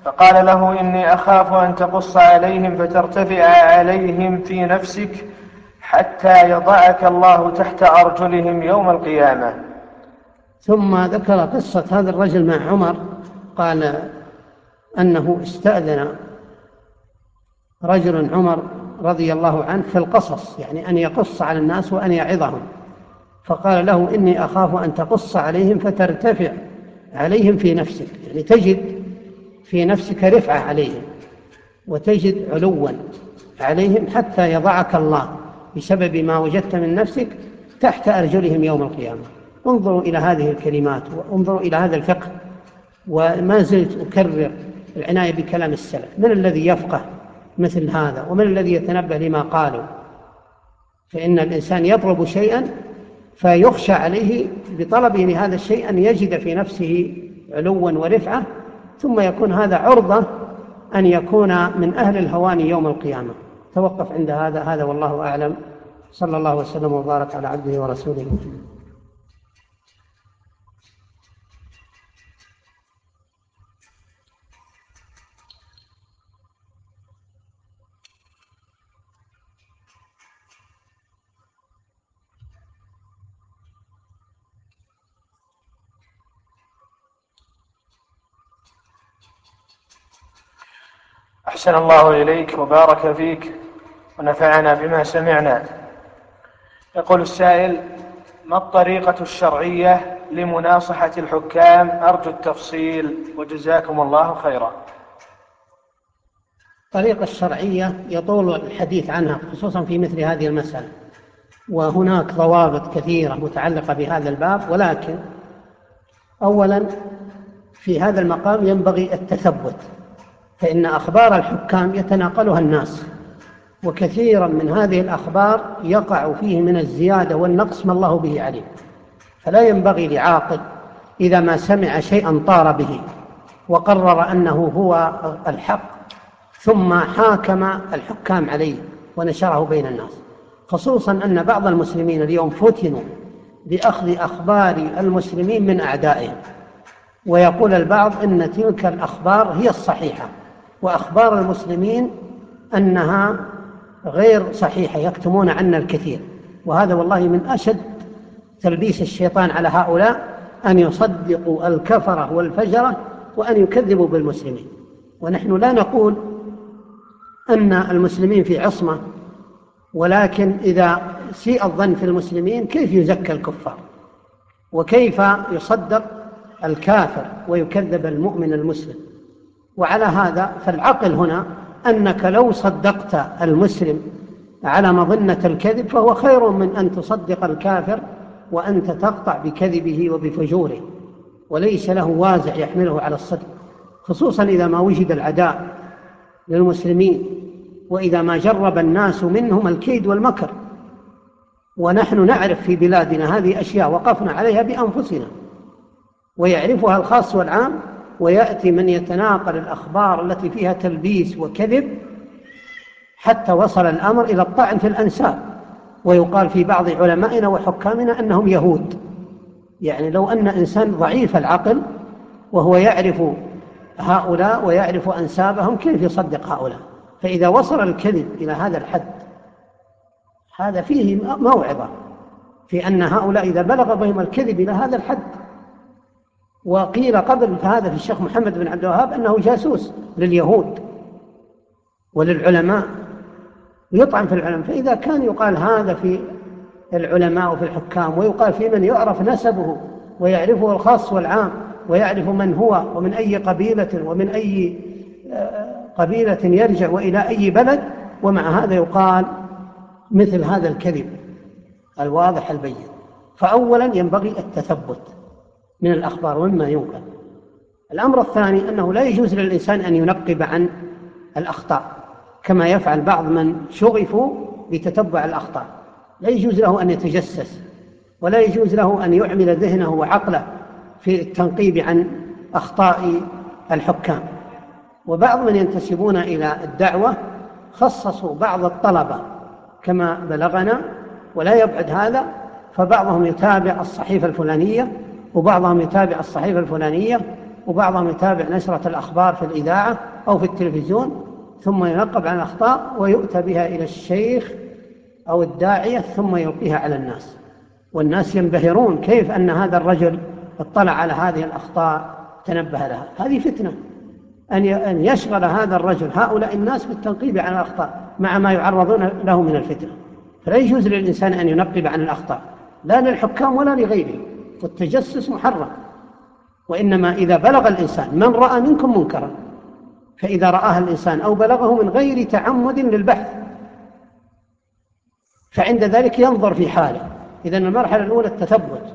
فقال له إني أخاف أن تقص عليهم فترتفع عليهم في نفسك حتى يضعك الله تحت أرجلهم يوم القيامة. ثم ذكر قصة هذا الرجل مع عمر قال أنه استأذن رجل عمر رضي الله عنه في القصص يعني أن يقص على الناس وأن يعظهم. فقال له إني أخاف أن تقص عليهم فترتفع عليهم في نفسك يعني تجد في نفسك رفعة عليهم وتجد علوا عليهم حتى يضعك الله بسبب ما وجدت من نفسك تحت أرجلهم يوم القيامة. انظروا إلى هذه الكلمات وانظروا إلى هذا الفقه وما زلت أكرر العناية بكلام السلف. من الذي يفقه؟ مثل هذا. ومن الذي يتنبه لما قالوا؟ فإن الإنسان يطلب شيئا فيخشى عليه بطلبه لهذا الشيء أن يجد في نفسه علوا ورفعة ثم يكون هذا عرضة أن يكون من أهل الهوان يوم القيامة. توقف عند هذا. هذا والله أعلم. صلى الله وسلم وبارك على عبده ورسوله. محمد أحسن الله إليك وبارك فيك ونفعنا بما سمعنا. يقول السائل ما الطريقة الشرعية لمناصحة الحكام؟ أرجو التفصيل وجزاكم الله خيرا. الطريقة الشرعية يطول الحديث عنها خصوصا في مثل هذه المسألة وهناك ضوابط كثيرة متعلقة بهذا الباب ولكن أولا في هذا المقام ينبغي التثبت. فإن أخبار الحكام يتناقلها الناس وكثيرا من هذه الأخبار يقع فيه من الزيادة والنقص ما الله به عليم. فلا ينبغي لعاقل إذا ما سمع شيئا طار به وقرر أنه هو الحق ثم حاكم الحكام عليه ونشره بين الناس. خصوصا أن بعض المسلمين اليوم فتنوا بأخذ أخبار المسلمين من أعدائهم ويقول البعض إن تلك الأخبار هي الصحيحة. وأخبار المسلمين أنها غير صحيحة يكتمون عنا الكثير. وهذا والله من أشد تلبيس الشيطان على هؤلاء أن يصدقوا الكفرة والفجرة وأن يكذبوا بالمسلمين. ونحن لا نقول أن المسلمين في عصمة ولكن إذا سيء الظن في المسلمين كيف يزكى الكفار؟ وكيف يصدق الكافر ويكذب المؤمن المسلم؟ وعلى هذا فالعقل هنا أنك لو صدقت المسلم على مظنة الكذب فهو خير من أن تصدق الكافر وأنت تقطع بكذبه وبفجوره وليس له وازع يحمله على الصدق خصوصا إذا ما وجد العداء للمسلمين وإذا ما جرب الناس منهم الكيد والمكر. ونحن نعرف في بلادنا هذه أشياء وقفنا عليها بأنفسنا ويعرفها الخاص والعام ويأتي من يتناقل الأخبار التي فيها تلبيس وكذب حتى وصل الأمر إلى الطعن في الأنساب. ويقال في بعض علمائنا وحكامنا أنهم يهود. يعني لو أن إنسان ضعيف العقل وهو يعرف هؤلاء ويعرف أنسابهم كيف يصدق هؤلاء؟ فإذا وصل الكذب إلى هذا الحد هذا فيه موعظة في أن هؤلاء إذا بلغ بهم الكذب إلى هذا الحد وقيل قبل هذا في الشيخ محمد بن عبد الوهاب أنه جاسوس لليهود وللعلماء يطعن في العلماء. فإذا كان يقال هذا في العلماء وفي الحكام ويقال في من يعرف نسبه ويعرفه الخاص والعام ويعرف من هو ومن أي قبيلة ومن أي آه، قبيلة يرجع وإلى أي بلد ومع هذا يقال مثل هذا الكذب الواضح البين. فأولا ينبغي التثبت. من الأخبار ومما ينقل الأمر الثاني أنه لا يجوز للإنسان أن ينقب عن الأخطاء كما يفعل بعض من شغفوا بتتبع الأخطاء. لا يجوز له أن يتجسس ولا يجوز له أن يعمل ذهنه وعقله في التنقيب عن أخطاء الحكام. وبعض من ينتسبون إلى الدعوة خصصوا بعض الطلبة كما بلغنا ولا يبعد هذا فبعضهم يتابع الصحيفة الفلانية وبعضهم يتابع الصحيفة الفلانية وبعضهم يتابع نشرة الأخبار في الإذاعة أو في التلفزيون ثم ينقب عن الأخطاء ويؤتى بها إلى الشيخ أو الداعية ثم يلقيها على الناس. والناس ينبهرون كيف أن هذا الرجل اطلع على هذه الأخطاء تنبه لها. هذه فتنة. أن يشغل هذا الرجل هؤلاء الناس بالتنقيب عن الأخطاء مع ما يعرضون له من الفتنة. فلا يجوز للإنسان أن ينقب عن الأخطاء لا للحكام ولا لغيره والتجسس محرم. وإنما إذا بلغ الإنسان من رأى منكم منكرا فإذا رآها الإنسان أو بلغه من غير تعمد للبحث فعند ذلك ينظر في حاله. إذا المرحلة الأولى التثبت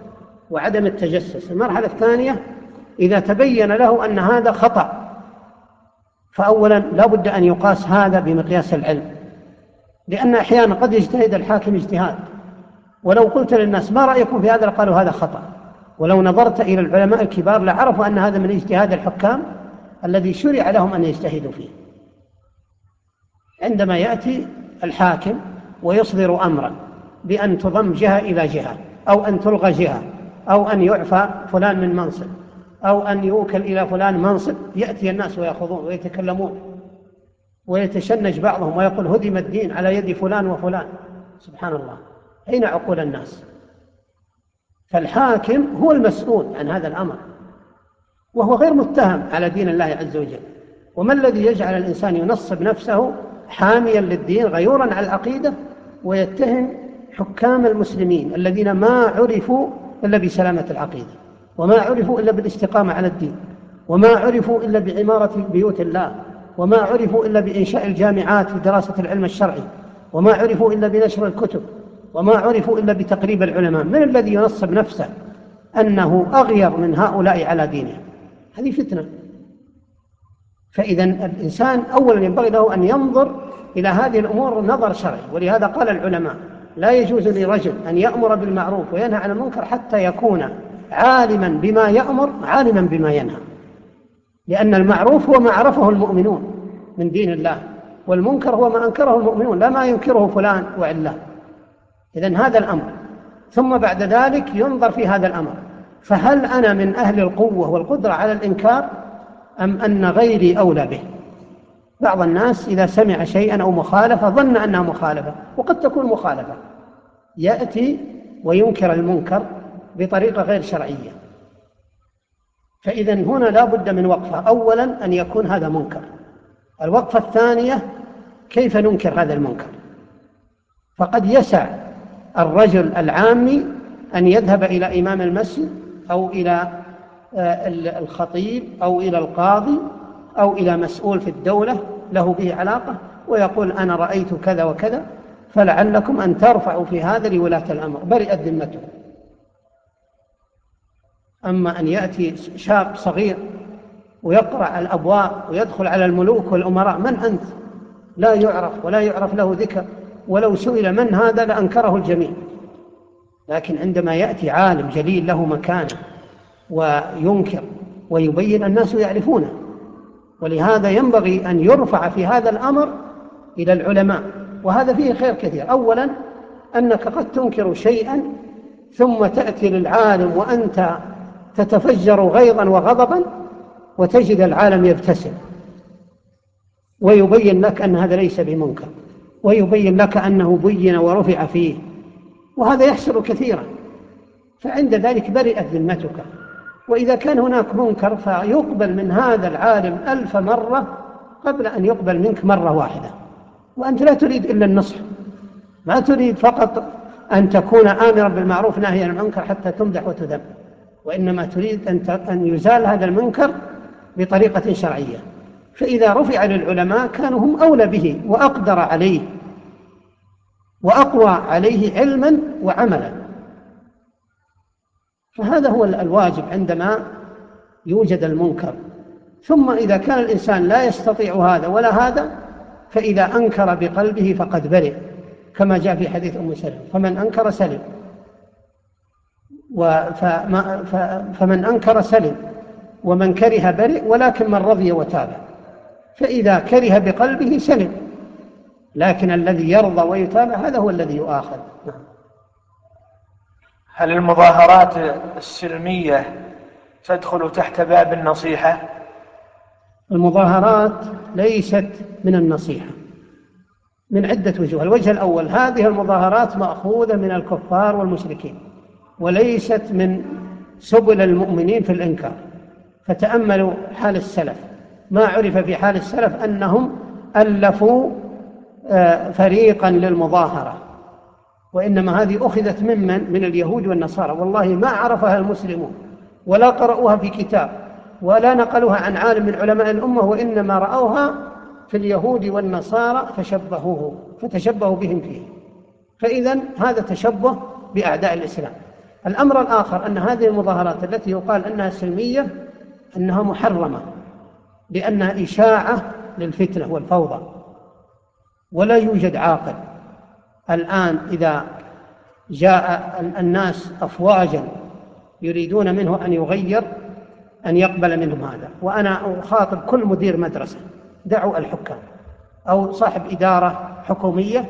وعدم التجسس. المرحلة الثانية إذا تبين له أن هذا خطأ فأولا لا بد أن يقاس هذا بمقياس العلم لأن أحيانا قد يجتهد الحاكم اجتهاد. ولو قلت للناس ما رأيكم في هذا لقالوا هذا خطأ. ولو نظرت إلى العلماء الكبار لعرفوا أن هذا من اجتهاد الحكام الذي شرع لهم أن يجتهدوا فيه. عندما يأتي الحاكم ويصدر أمرا بأن تضم جهة إلى جهة أو أن تلغى جهة أو أن يعفى فلان من منصب أو أن يوكل إلى فلان منصب يأتي الناس ويأخذون ويتكلمون ويتشنج بعضهم ويقول هدم الدين على يد فلان وفلان. سبحان الله. أين عقول الناس. فالحاكم هو المسؤول عن هذا الأمر وهو غير متهم على دين الله عز وجل. وما الذي يجعل الإنسان ينصب نفسه حاميا للدين غيورا على العقيدة؟ ويتهم حكام المسلمين الذين ما عرفوا إلا بسلامة العقيدة وما عرفوا إلا بالاستقامة على الدين وما عرفوا إلا بعمارة بيوت الله وما عرفوا إلا بإنشاء الجامعات لدراسة العلم الشرعي وما عرفوا إلا بنشر الكتب. وما عرفوا إلا بتقريب العلماء. من الذي ينصب نفسه أنه أغير من هؤلاء على دينهم هذه فتنة. فإذا الإنسان أولا ينبغي له أن ينظر إلى هذه الأمور نظر شرعي ولهذا قال العلماء لا يجوز لرجل أن يأمر بالمعروف وينهى عن المنكر حتى يكون عالما بما يأمر عالما بما ينهى. لأن المعروف هو ما عرفه المؤمنون من دين الله والمنكر هو ما أنكره المؤمنون لا ما ينكره فلان وعلان إذا هذا الأمر. ثم بعد ذلك ينظر في هذا الأمر. فهل أنا من أهل القوة والقدرة على الإنكار أم أن غيري أولى به؟ بعض الناس إذا سمع شيئا أو مخالفة ظن أنها مخالفة وقد تكون مخالفة. يأتي وينكر المنكر بطريقة غير شرعية. فإذا هنا لا بد من وقفة. أولا أن يكون هذا منكر. الوقفة الثانية كيف ننكر هذا المنكر؟ فقد يسع الرجل العامي أن يذهب إلى إمام المسجد أو إلى آه، الخطيب أو إلى القاضي أو إلى مسؤول في الدولة له به علاقة ويقول أنا رأيت كذا وكذا فلعلكم أن ترفعوا في هذا لولاة الأمر. برئت ذمته. أما أن يأتي شاب صغير ويقرع الأبواب ويدخل على الملوك والأمراء من أنت؟ لا يعرف ولا يعرف له ذكر. ولو سئل من هذا لأنكره الجميع. لكن عندما يأتي عالم جليل له مكانه وينكر ويبين الناس يعرفونه ولهذا ينبغي أن يرفع في هذا الأمر إلى العلماء. وهذا فيه خير كثير. أولا أنك قد تنكر شيئا ثم تأتي للعالم وأنت تتفجر غيظا وغضبا وتجد العالم يبتسم ويبين لك أن هذا ليس بمنكر. ويبين لك أنه بين ورفع فيه. وهذا يحصل كثيرا. فعند ذلك برئت ذمتك. وإذا كان هناك منكر فيقبل من هذا العالم ألف مرة قبل أن يقبل منك مرة واحدة. وأنت لا تريد إلا النصح. ما تريد فقط أن تكون آمرا بالمعروف ناهيا عن المنكر حتى تمدح وتذم. وإنما تريد أن يزال هذا المنكر بطريقة شرعية. فإذا رفع للعلماء كانوا هم أولى به وأقدر عليه وأقوى عليه علما وعملا. فهذا هو الواجب عندما يوجد المنكر. ثم إذا كان الإنسان لا يستطيع هذا ولا هذا فإذا أنكر بقلبه فقد برئ كما جاء في حديث أم سلمة. فمن أنكر سلم. فمن أنكر سلم. ومن كره برئ ولكن من رضي وتابع فإذا كره بقلبه سلم لكن الذي يرضى ويتابع هذا هو الذي يؤاخذ. نعم. هل المظاهرات السلمية تدخل تحت باب النصيحة؟ المظاهرات ليست من النصيحة. من عدة وجوه. الوجه الأول هذه المظاهرات مأخوذة من الكفار والمشركين وليست من سبل المؤمنين في الإنكار. فتأملوا حال السلف. ما عرف في حال السلف أنهم ألفوا آه، فريقا للمظاهرة. وإنما هذه أخذت ممن؟ من اليهود والنصارى. والله ما عرفها المسلمون ولا قرأوها في كتاب ولا نقلوها عن عالم من علماء الأمة وإنما رأوها في اليهود والنصارى فشبهوه فتشبهوا بهم فيه. فإذا هذا تشبه بأعداء الإسلام. الأمر الآخر أن هذه المظاهرات التي يقال أنها سلمية أنها محرمة. لأنها إشاعة للفتنة والفوضى ولا يوجد عاقل. الآن إذا جاء الناس أفواجا يريدون منه أن يغير أن يقبل منهم هذا. وأنا أخاطب كل مدير مدرسة دعوا الحكام أو صاحب إدارة حكومية.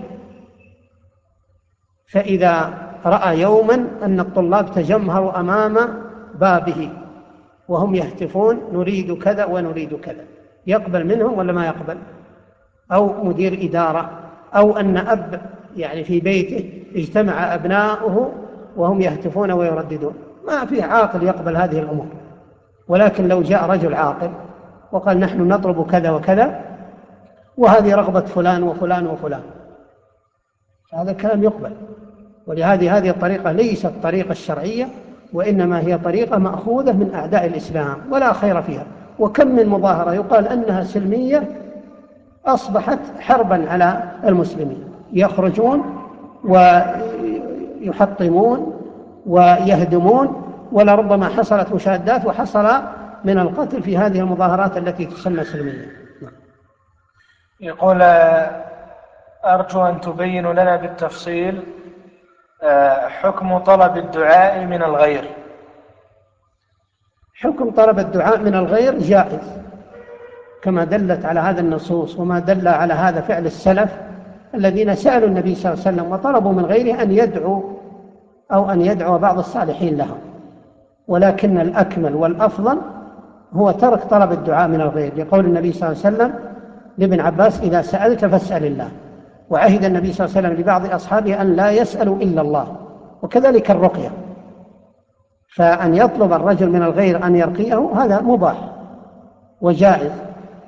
فإذا رأى يوما أن الطلاب تجمهروا أمام بابه وهم يهتفون نريد كذا ونريد كذا. يقبل منهم ولا ما يقبل؟ أو مدير إدارة أو أن أب يعني في بيته اجتمع أبناؤه وهم يهتفون ويرددون. ما في عاقل يقبل هذه الأمور. ولكن لو جاء رجل عاقل وقال نحن نطلب كذا وكذا وهذه رغبة فلان وفلان وفلان. هذا الكلام يقبل. ولهذه هذه الطريقة ليست طريقة الشرعية. وإنما هي طريقة مأخوذة من أعداء الإسلام ولا خير فيها. وكم من مظاهرة يقال أنها سلمية أصبحت حربا على المسلمين. يخرجون ويحطمون ويهدمون ولربما حصلت مشادات وحصل من القتل في هذه المظاهرات التي تسمى سلمية. يقول أرجو أن تبين لنا بالتفصيل حكم طلب الدعاء من الغير. حكم طلب الدعاء من الغير جائز كما دلت على هذا النصوص وما دل على هذا فعل السلف الذين سألوا النبي صلى الله عليه وسلم وطلبوا من غيره أن يدعو أو أن يدعو بعض الصالحين لهم. ولكن الأكمل والأفضل هو ترك طلب الدعاء من الغير لقول النبي صلى الله عليه وسلم لابن عباس إذا سألت فاسأل الله. وعهد النبي صلى الله عليه وسلم لبعض أصحابه أن لا يسألوا إلا الله وكذلك الرقية. فأن يطلب الرجل من الغير أن يرقيه هذا مباح وجائز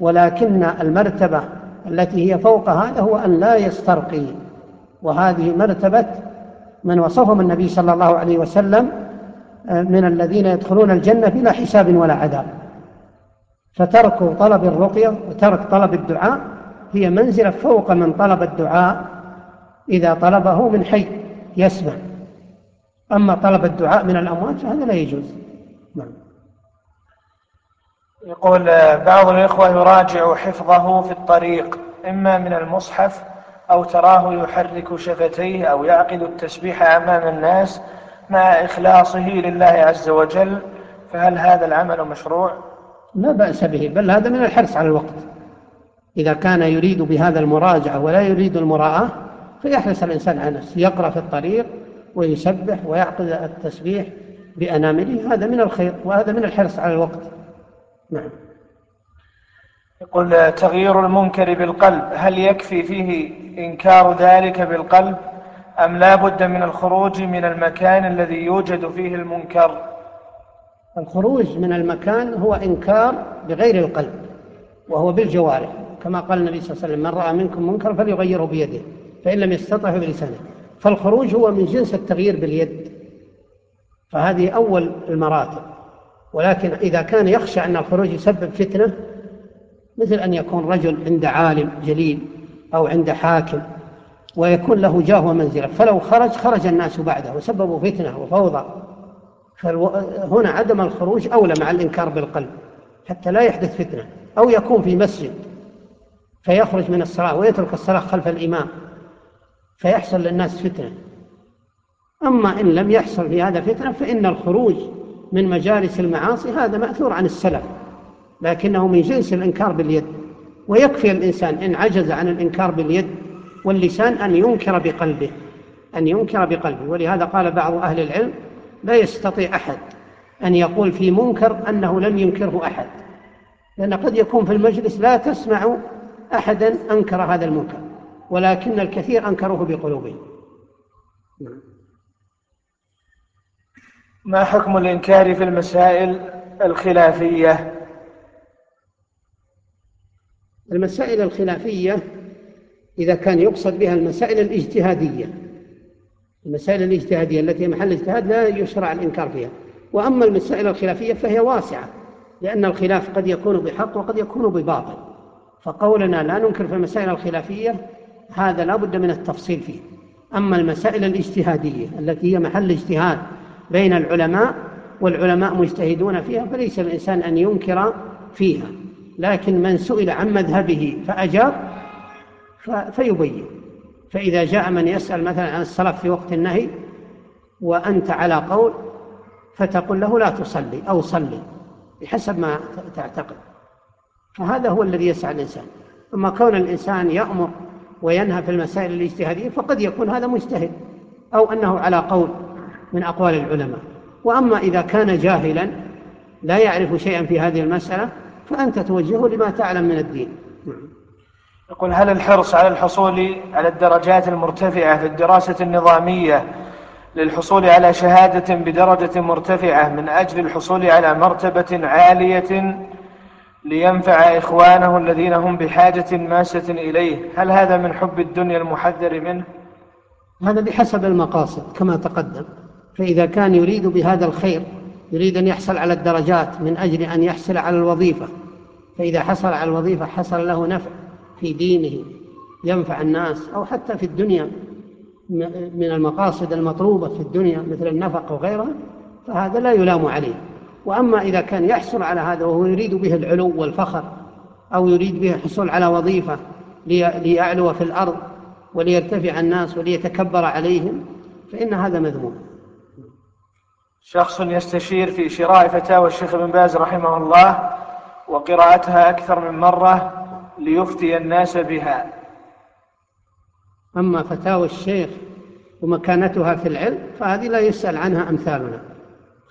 ولكن المرتبة التي هي فوق هذا هو أن لا يسترقي. وهذه مرتبة من وصفهم النبي صلى الله عليه وسلم آه، من الذين يدخلون الجنة بلا حساب ولا عذاب. فترك طلب الرقية وترك طلب الدعاء هي منزلة فوق من طلب الدعاء إذا طلبه من حي يسمع. أما طلب الدعاء من الأموات فهذا لا يجوز. نعم. يقول بعض الإخوة يراجع حفظه في الطريق إما من المصحف أو تراه يحرك شفتيه أو يعقد التسبيح أمام الناس مع إخلاصه لله عز وجل فهل هذا العمل مشروع؟ لا بأس به بل هذا من الحرص على الوقت. إذا كان يريد بهذا المراجعة ولا يريد المراءة فيحرص الإنسان على نفسه يقرأ في الطريق ويسبح ويعقد التسبيح بأنامله. هذا من الخير وهذا من الحرص على الوقت. نعم. يقول تغيير المنكر بالقلب هل يكفي فيه إنكار ذلك بالقلب أم لا بد من الخروج من المكان الذي يوجد فيه المنكر؟ الخروج من المكان هو إنكار بغير القلب وهو بالجوارح. كما قال النبي صلى الله عليه وسلم من رأى منكم منكر فليغيره بيده فإن لم يستطع بلسانه. فالخروج هو من جنس التغيير باليد. فهذه أول المراتب. ولكن إذا كان يخشى أن الخروج يسبب فتنة مثل أن يكون رجل عند عالم جليل أو عند حاكم ويكون له جاه ومنزلة. فلو خرج خرج الناس بعده وسببوا فتنة وفوضى. فهنا عدم الخروج أولى مع الإنكار بالقلب حتى لا يحدث فتنة أو يكون في مسجد. فيخرج من الصلاة ويترك الصلاة خلف الإمام فيحصل للناس فتنة. أما إن لم يحصل في هذا فتنة فإن الخروج من مجالس المعاصي هذا مأثور عن السلف لكنه من جنس الإنكار باليد. ويكفي الإنسان إن عجز عن الإنكار باليد واللسان أن ينكر بقلبه أن ينكر بقلبه. ولهذا قال بعض أهل العلم لا يستطيع أحد أن يقول في منكر أنه لم ينكره أحد لأن قد يكون في المجلس لا تسمع أحدا أنكر هذا المنكر ولكن الكثير أنكروه بقلوبهم. ما حكم الإنكار في المسائل الخلافية؟ المسائل الخلافية إذا كان يقصد بها المسائل الاجتهادية المسائل الاجتهادية التي محل اجتهاد لا يشرع الإنكار فيها. وأما المسائل الخلافية فهي واسعة لأن الخلاف قد يكون بحق وقد يكون بباطل. فقولنا لا ننكر في المسائل الخلافية هذا لا بد من التفصيل فيه. أما المسائل الاجتهادية التي هي محل اجتهاد بين العلماء والعلماء مجتهدون فيها فليس الإنسان أن ينكر فيها. لكن من سئل عن مذهبه فأجاب فيبين. فإذا جاء من يسأل مثلا عن الصلاة في وقت النهي وأنت على قول فتقول له لا تصلي أو صلي بحسب ما تعتقد. فهذا هو الذي يسعى الإنسان. أما كون الإنسان يأمر وينهى في المسائل الاجتهادية فقد يكون هذا مجتهد أو أنه على قول من أقوال العلماء. وأما إذا كان جاهلا لا يعرف شيئا في هذه المسألة فأنت توجهه لما تعلم من الدين. يقول هل الحرص على الحصول على الدرجات المرتفعة في الدراسة النظامية للحصول على شهادة بدرجة مرتفعة من أجل الحصول على مرتبة عالية لينفع إخوانه الذين هم بحاجة ماسة إليه. هل هذا من حب الدنيا المحذر منه؟ هذا بحسب المقاصد كما تقدم. فإذا كان يريد بهذا الخير يريد أن يحصل على الدرجات من أجل أن يحصل على الوظيفة. فإذا حصل على الوظيفة حصل له نفع في دينه ينفع الناس أو حتى في الدنيا. من المقاصد المطلوبة في الدنيا مثل النفق وغيرها فهذا لا يلام عليه. وأما إذا كان يحصل على هذا وهو يريد به العلو والفخر أو يريد به الحصول على وظيفة ليعلو في الأرض وليرتفع الناس وليتكبر عليهم فإن هذا مذموم. شخص يستشير في شراء فتاوى الشيخ ابن باز رحمه الله وقراءتها أكثر من مرة ليفتي الناس بها. أما فتاوى الشيخ ومكانتها في العلم فهذه لا يسأل عنها أمثالنا.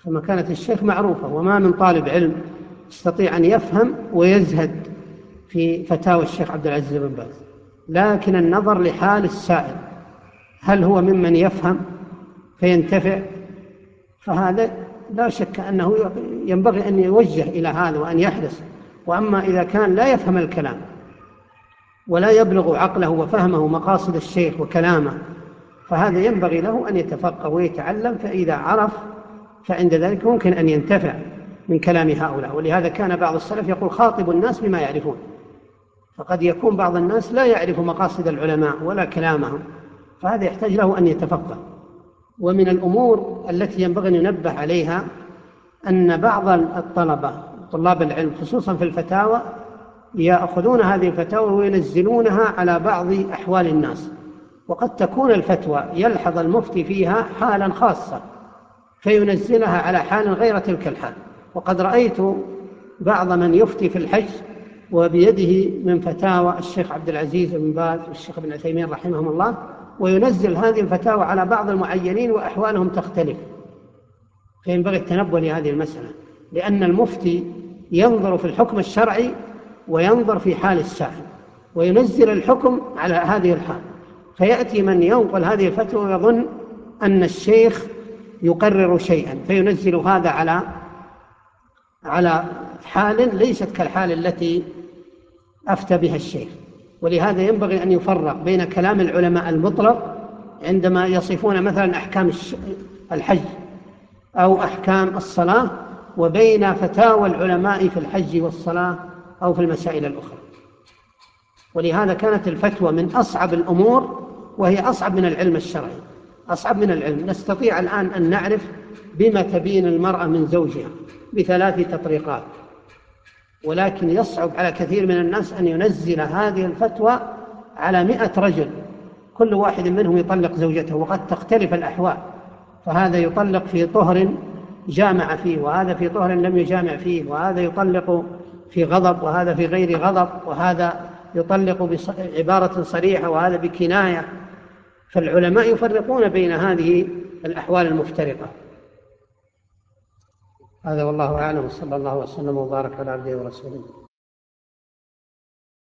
فمكانة الشيخ معروفة وما من طالب علم يستطيع أن يفهم ويزهد في فتاوى الشيخ عبد العزيز بن باز. لكن النظر لحال السائل هل هو ممن يفهم فينتفع؟ فهذا لا شك أنه ينبغي أن يوجه إلى هذا وأن يحرص. وأما إذا كان لا يفهم الكلام ولا يبلغ عقله وفهمه مقاصد الشيخ وكلامه فهذا ينبغي له أن يتفقه ويتعلم فإذا عرف فعند ذلك ممكن أن ينتفع من كلام هؤلاء ولهذا كان بعض السلف يقول خاطبوا الناس بما يعرفون. فقد يكون بعض الناس لا يعرف مقاصد العلماء ولا كلامهم فهذا يحتاج له أن يتفقه. ومن الأمور التي ينبغي أن ينبه عليها أن بعض الطلبة طلاب العلم خصوصا في الفتاوى يأخذون هذه الفتاوى وينزلونها على بعض أحوال الناس. وقد تكون الفتوى يلحظ المفتي فيها حالا خاصة فينزلها على حال غير تلك الحال. وقد رأيت بعض من يفتي في الحج وبيده من فتاوى الشيخ عبد العزيز بن باز والشيخ ابن عثيمين رحمهم الله وينزل هذه الفتاوى على بعض المعينين وأحوالهم تختلف. فينبغي التنبه لهذه المسألة لأن المفتي ينظر في الحكم الشرعي وينظر في حال السائل وينزل الحكم على هذه الحال. فيأتي من ينقل هذه الفتوى ويظن أن الشيخ يقرر شيئا فينزل هذا على على حال ليست كالحال التي أفتى بها الشيخ. ولهذا ينبغي أن يفرق بين كلام العلماء المطلق عندما يصفون مثلا أحكام الحج أو أحكام الصلاة وبين فتاوى العلماء في الحج والصلاة أو في المسائل الأخرى. ولهذا كانت الفتوى من أصعب الأمور وهي أصعب من العلم الشرعي. أصعب من العلم. نستطيع الآن أن نعرف بما تبين المرأة من زوجها بثلاث تطريقات. ولكن يصعب على كثير من الناس أن ينزل هذه الفتوى على مئة رجل. كل واحد منهم يطلق زوجته وقد تختلف الأحوال. فهذا يطلق في طهر جامع فيه وهذا في طهر لم يجامع فيه وهذا يطلق في غضب وهذا في غير غضب وهذا يطلق بعبارة صريحة وهذا بكناية. فالعلماء يفرقون بين هذه الأحوال المفترقة. هذا والله أعلم صلى الله وسلم وبارك على عبده ورسوله.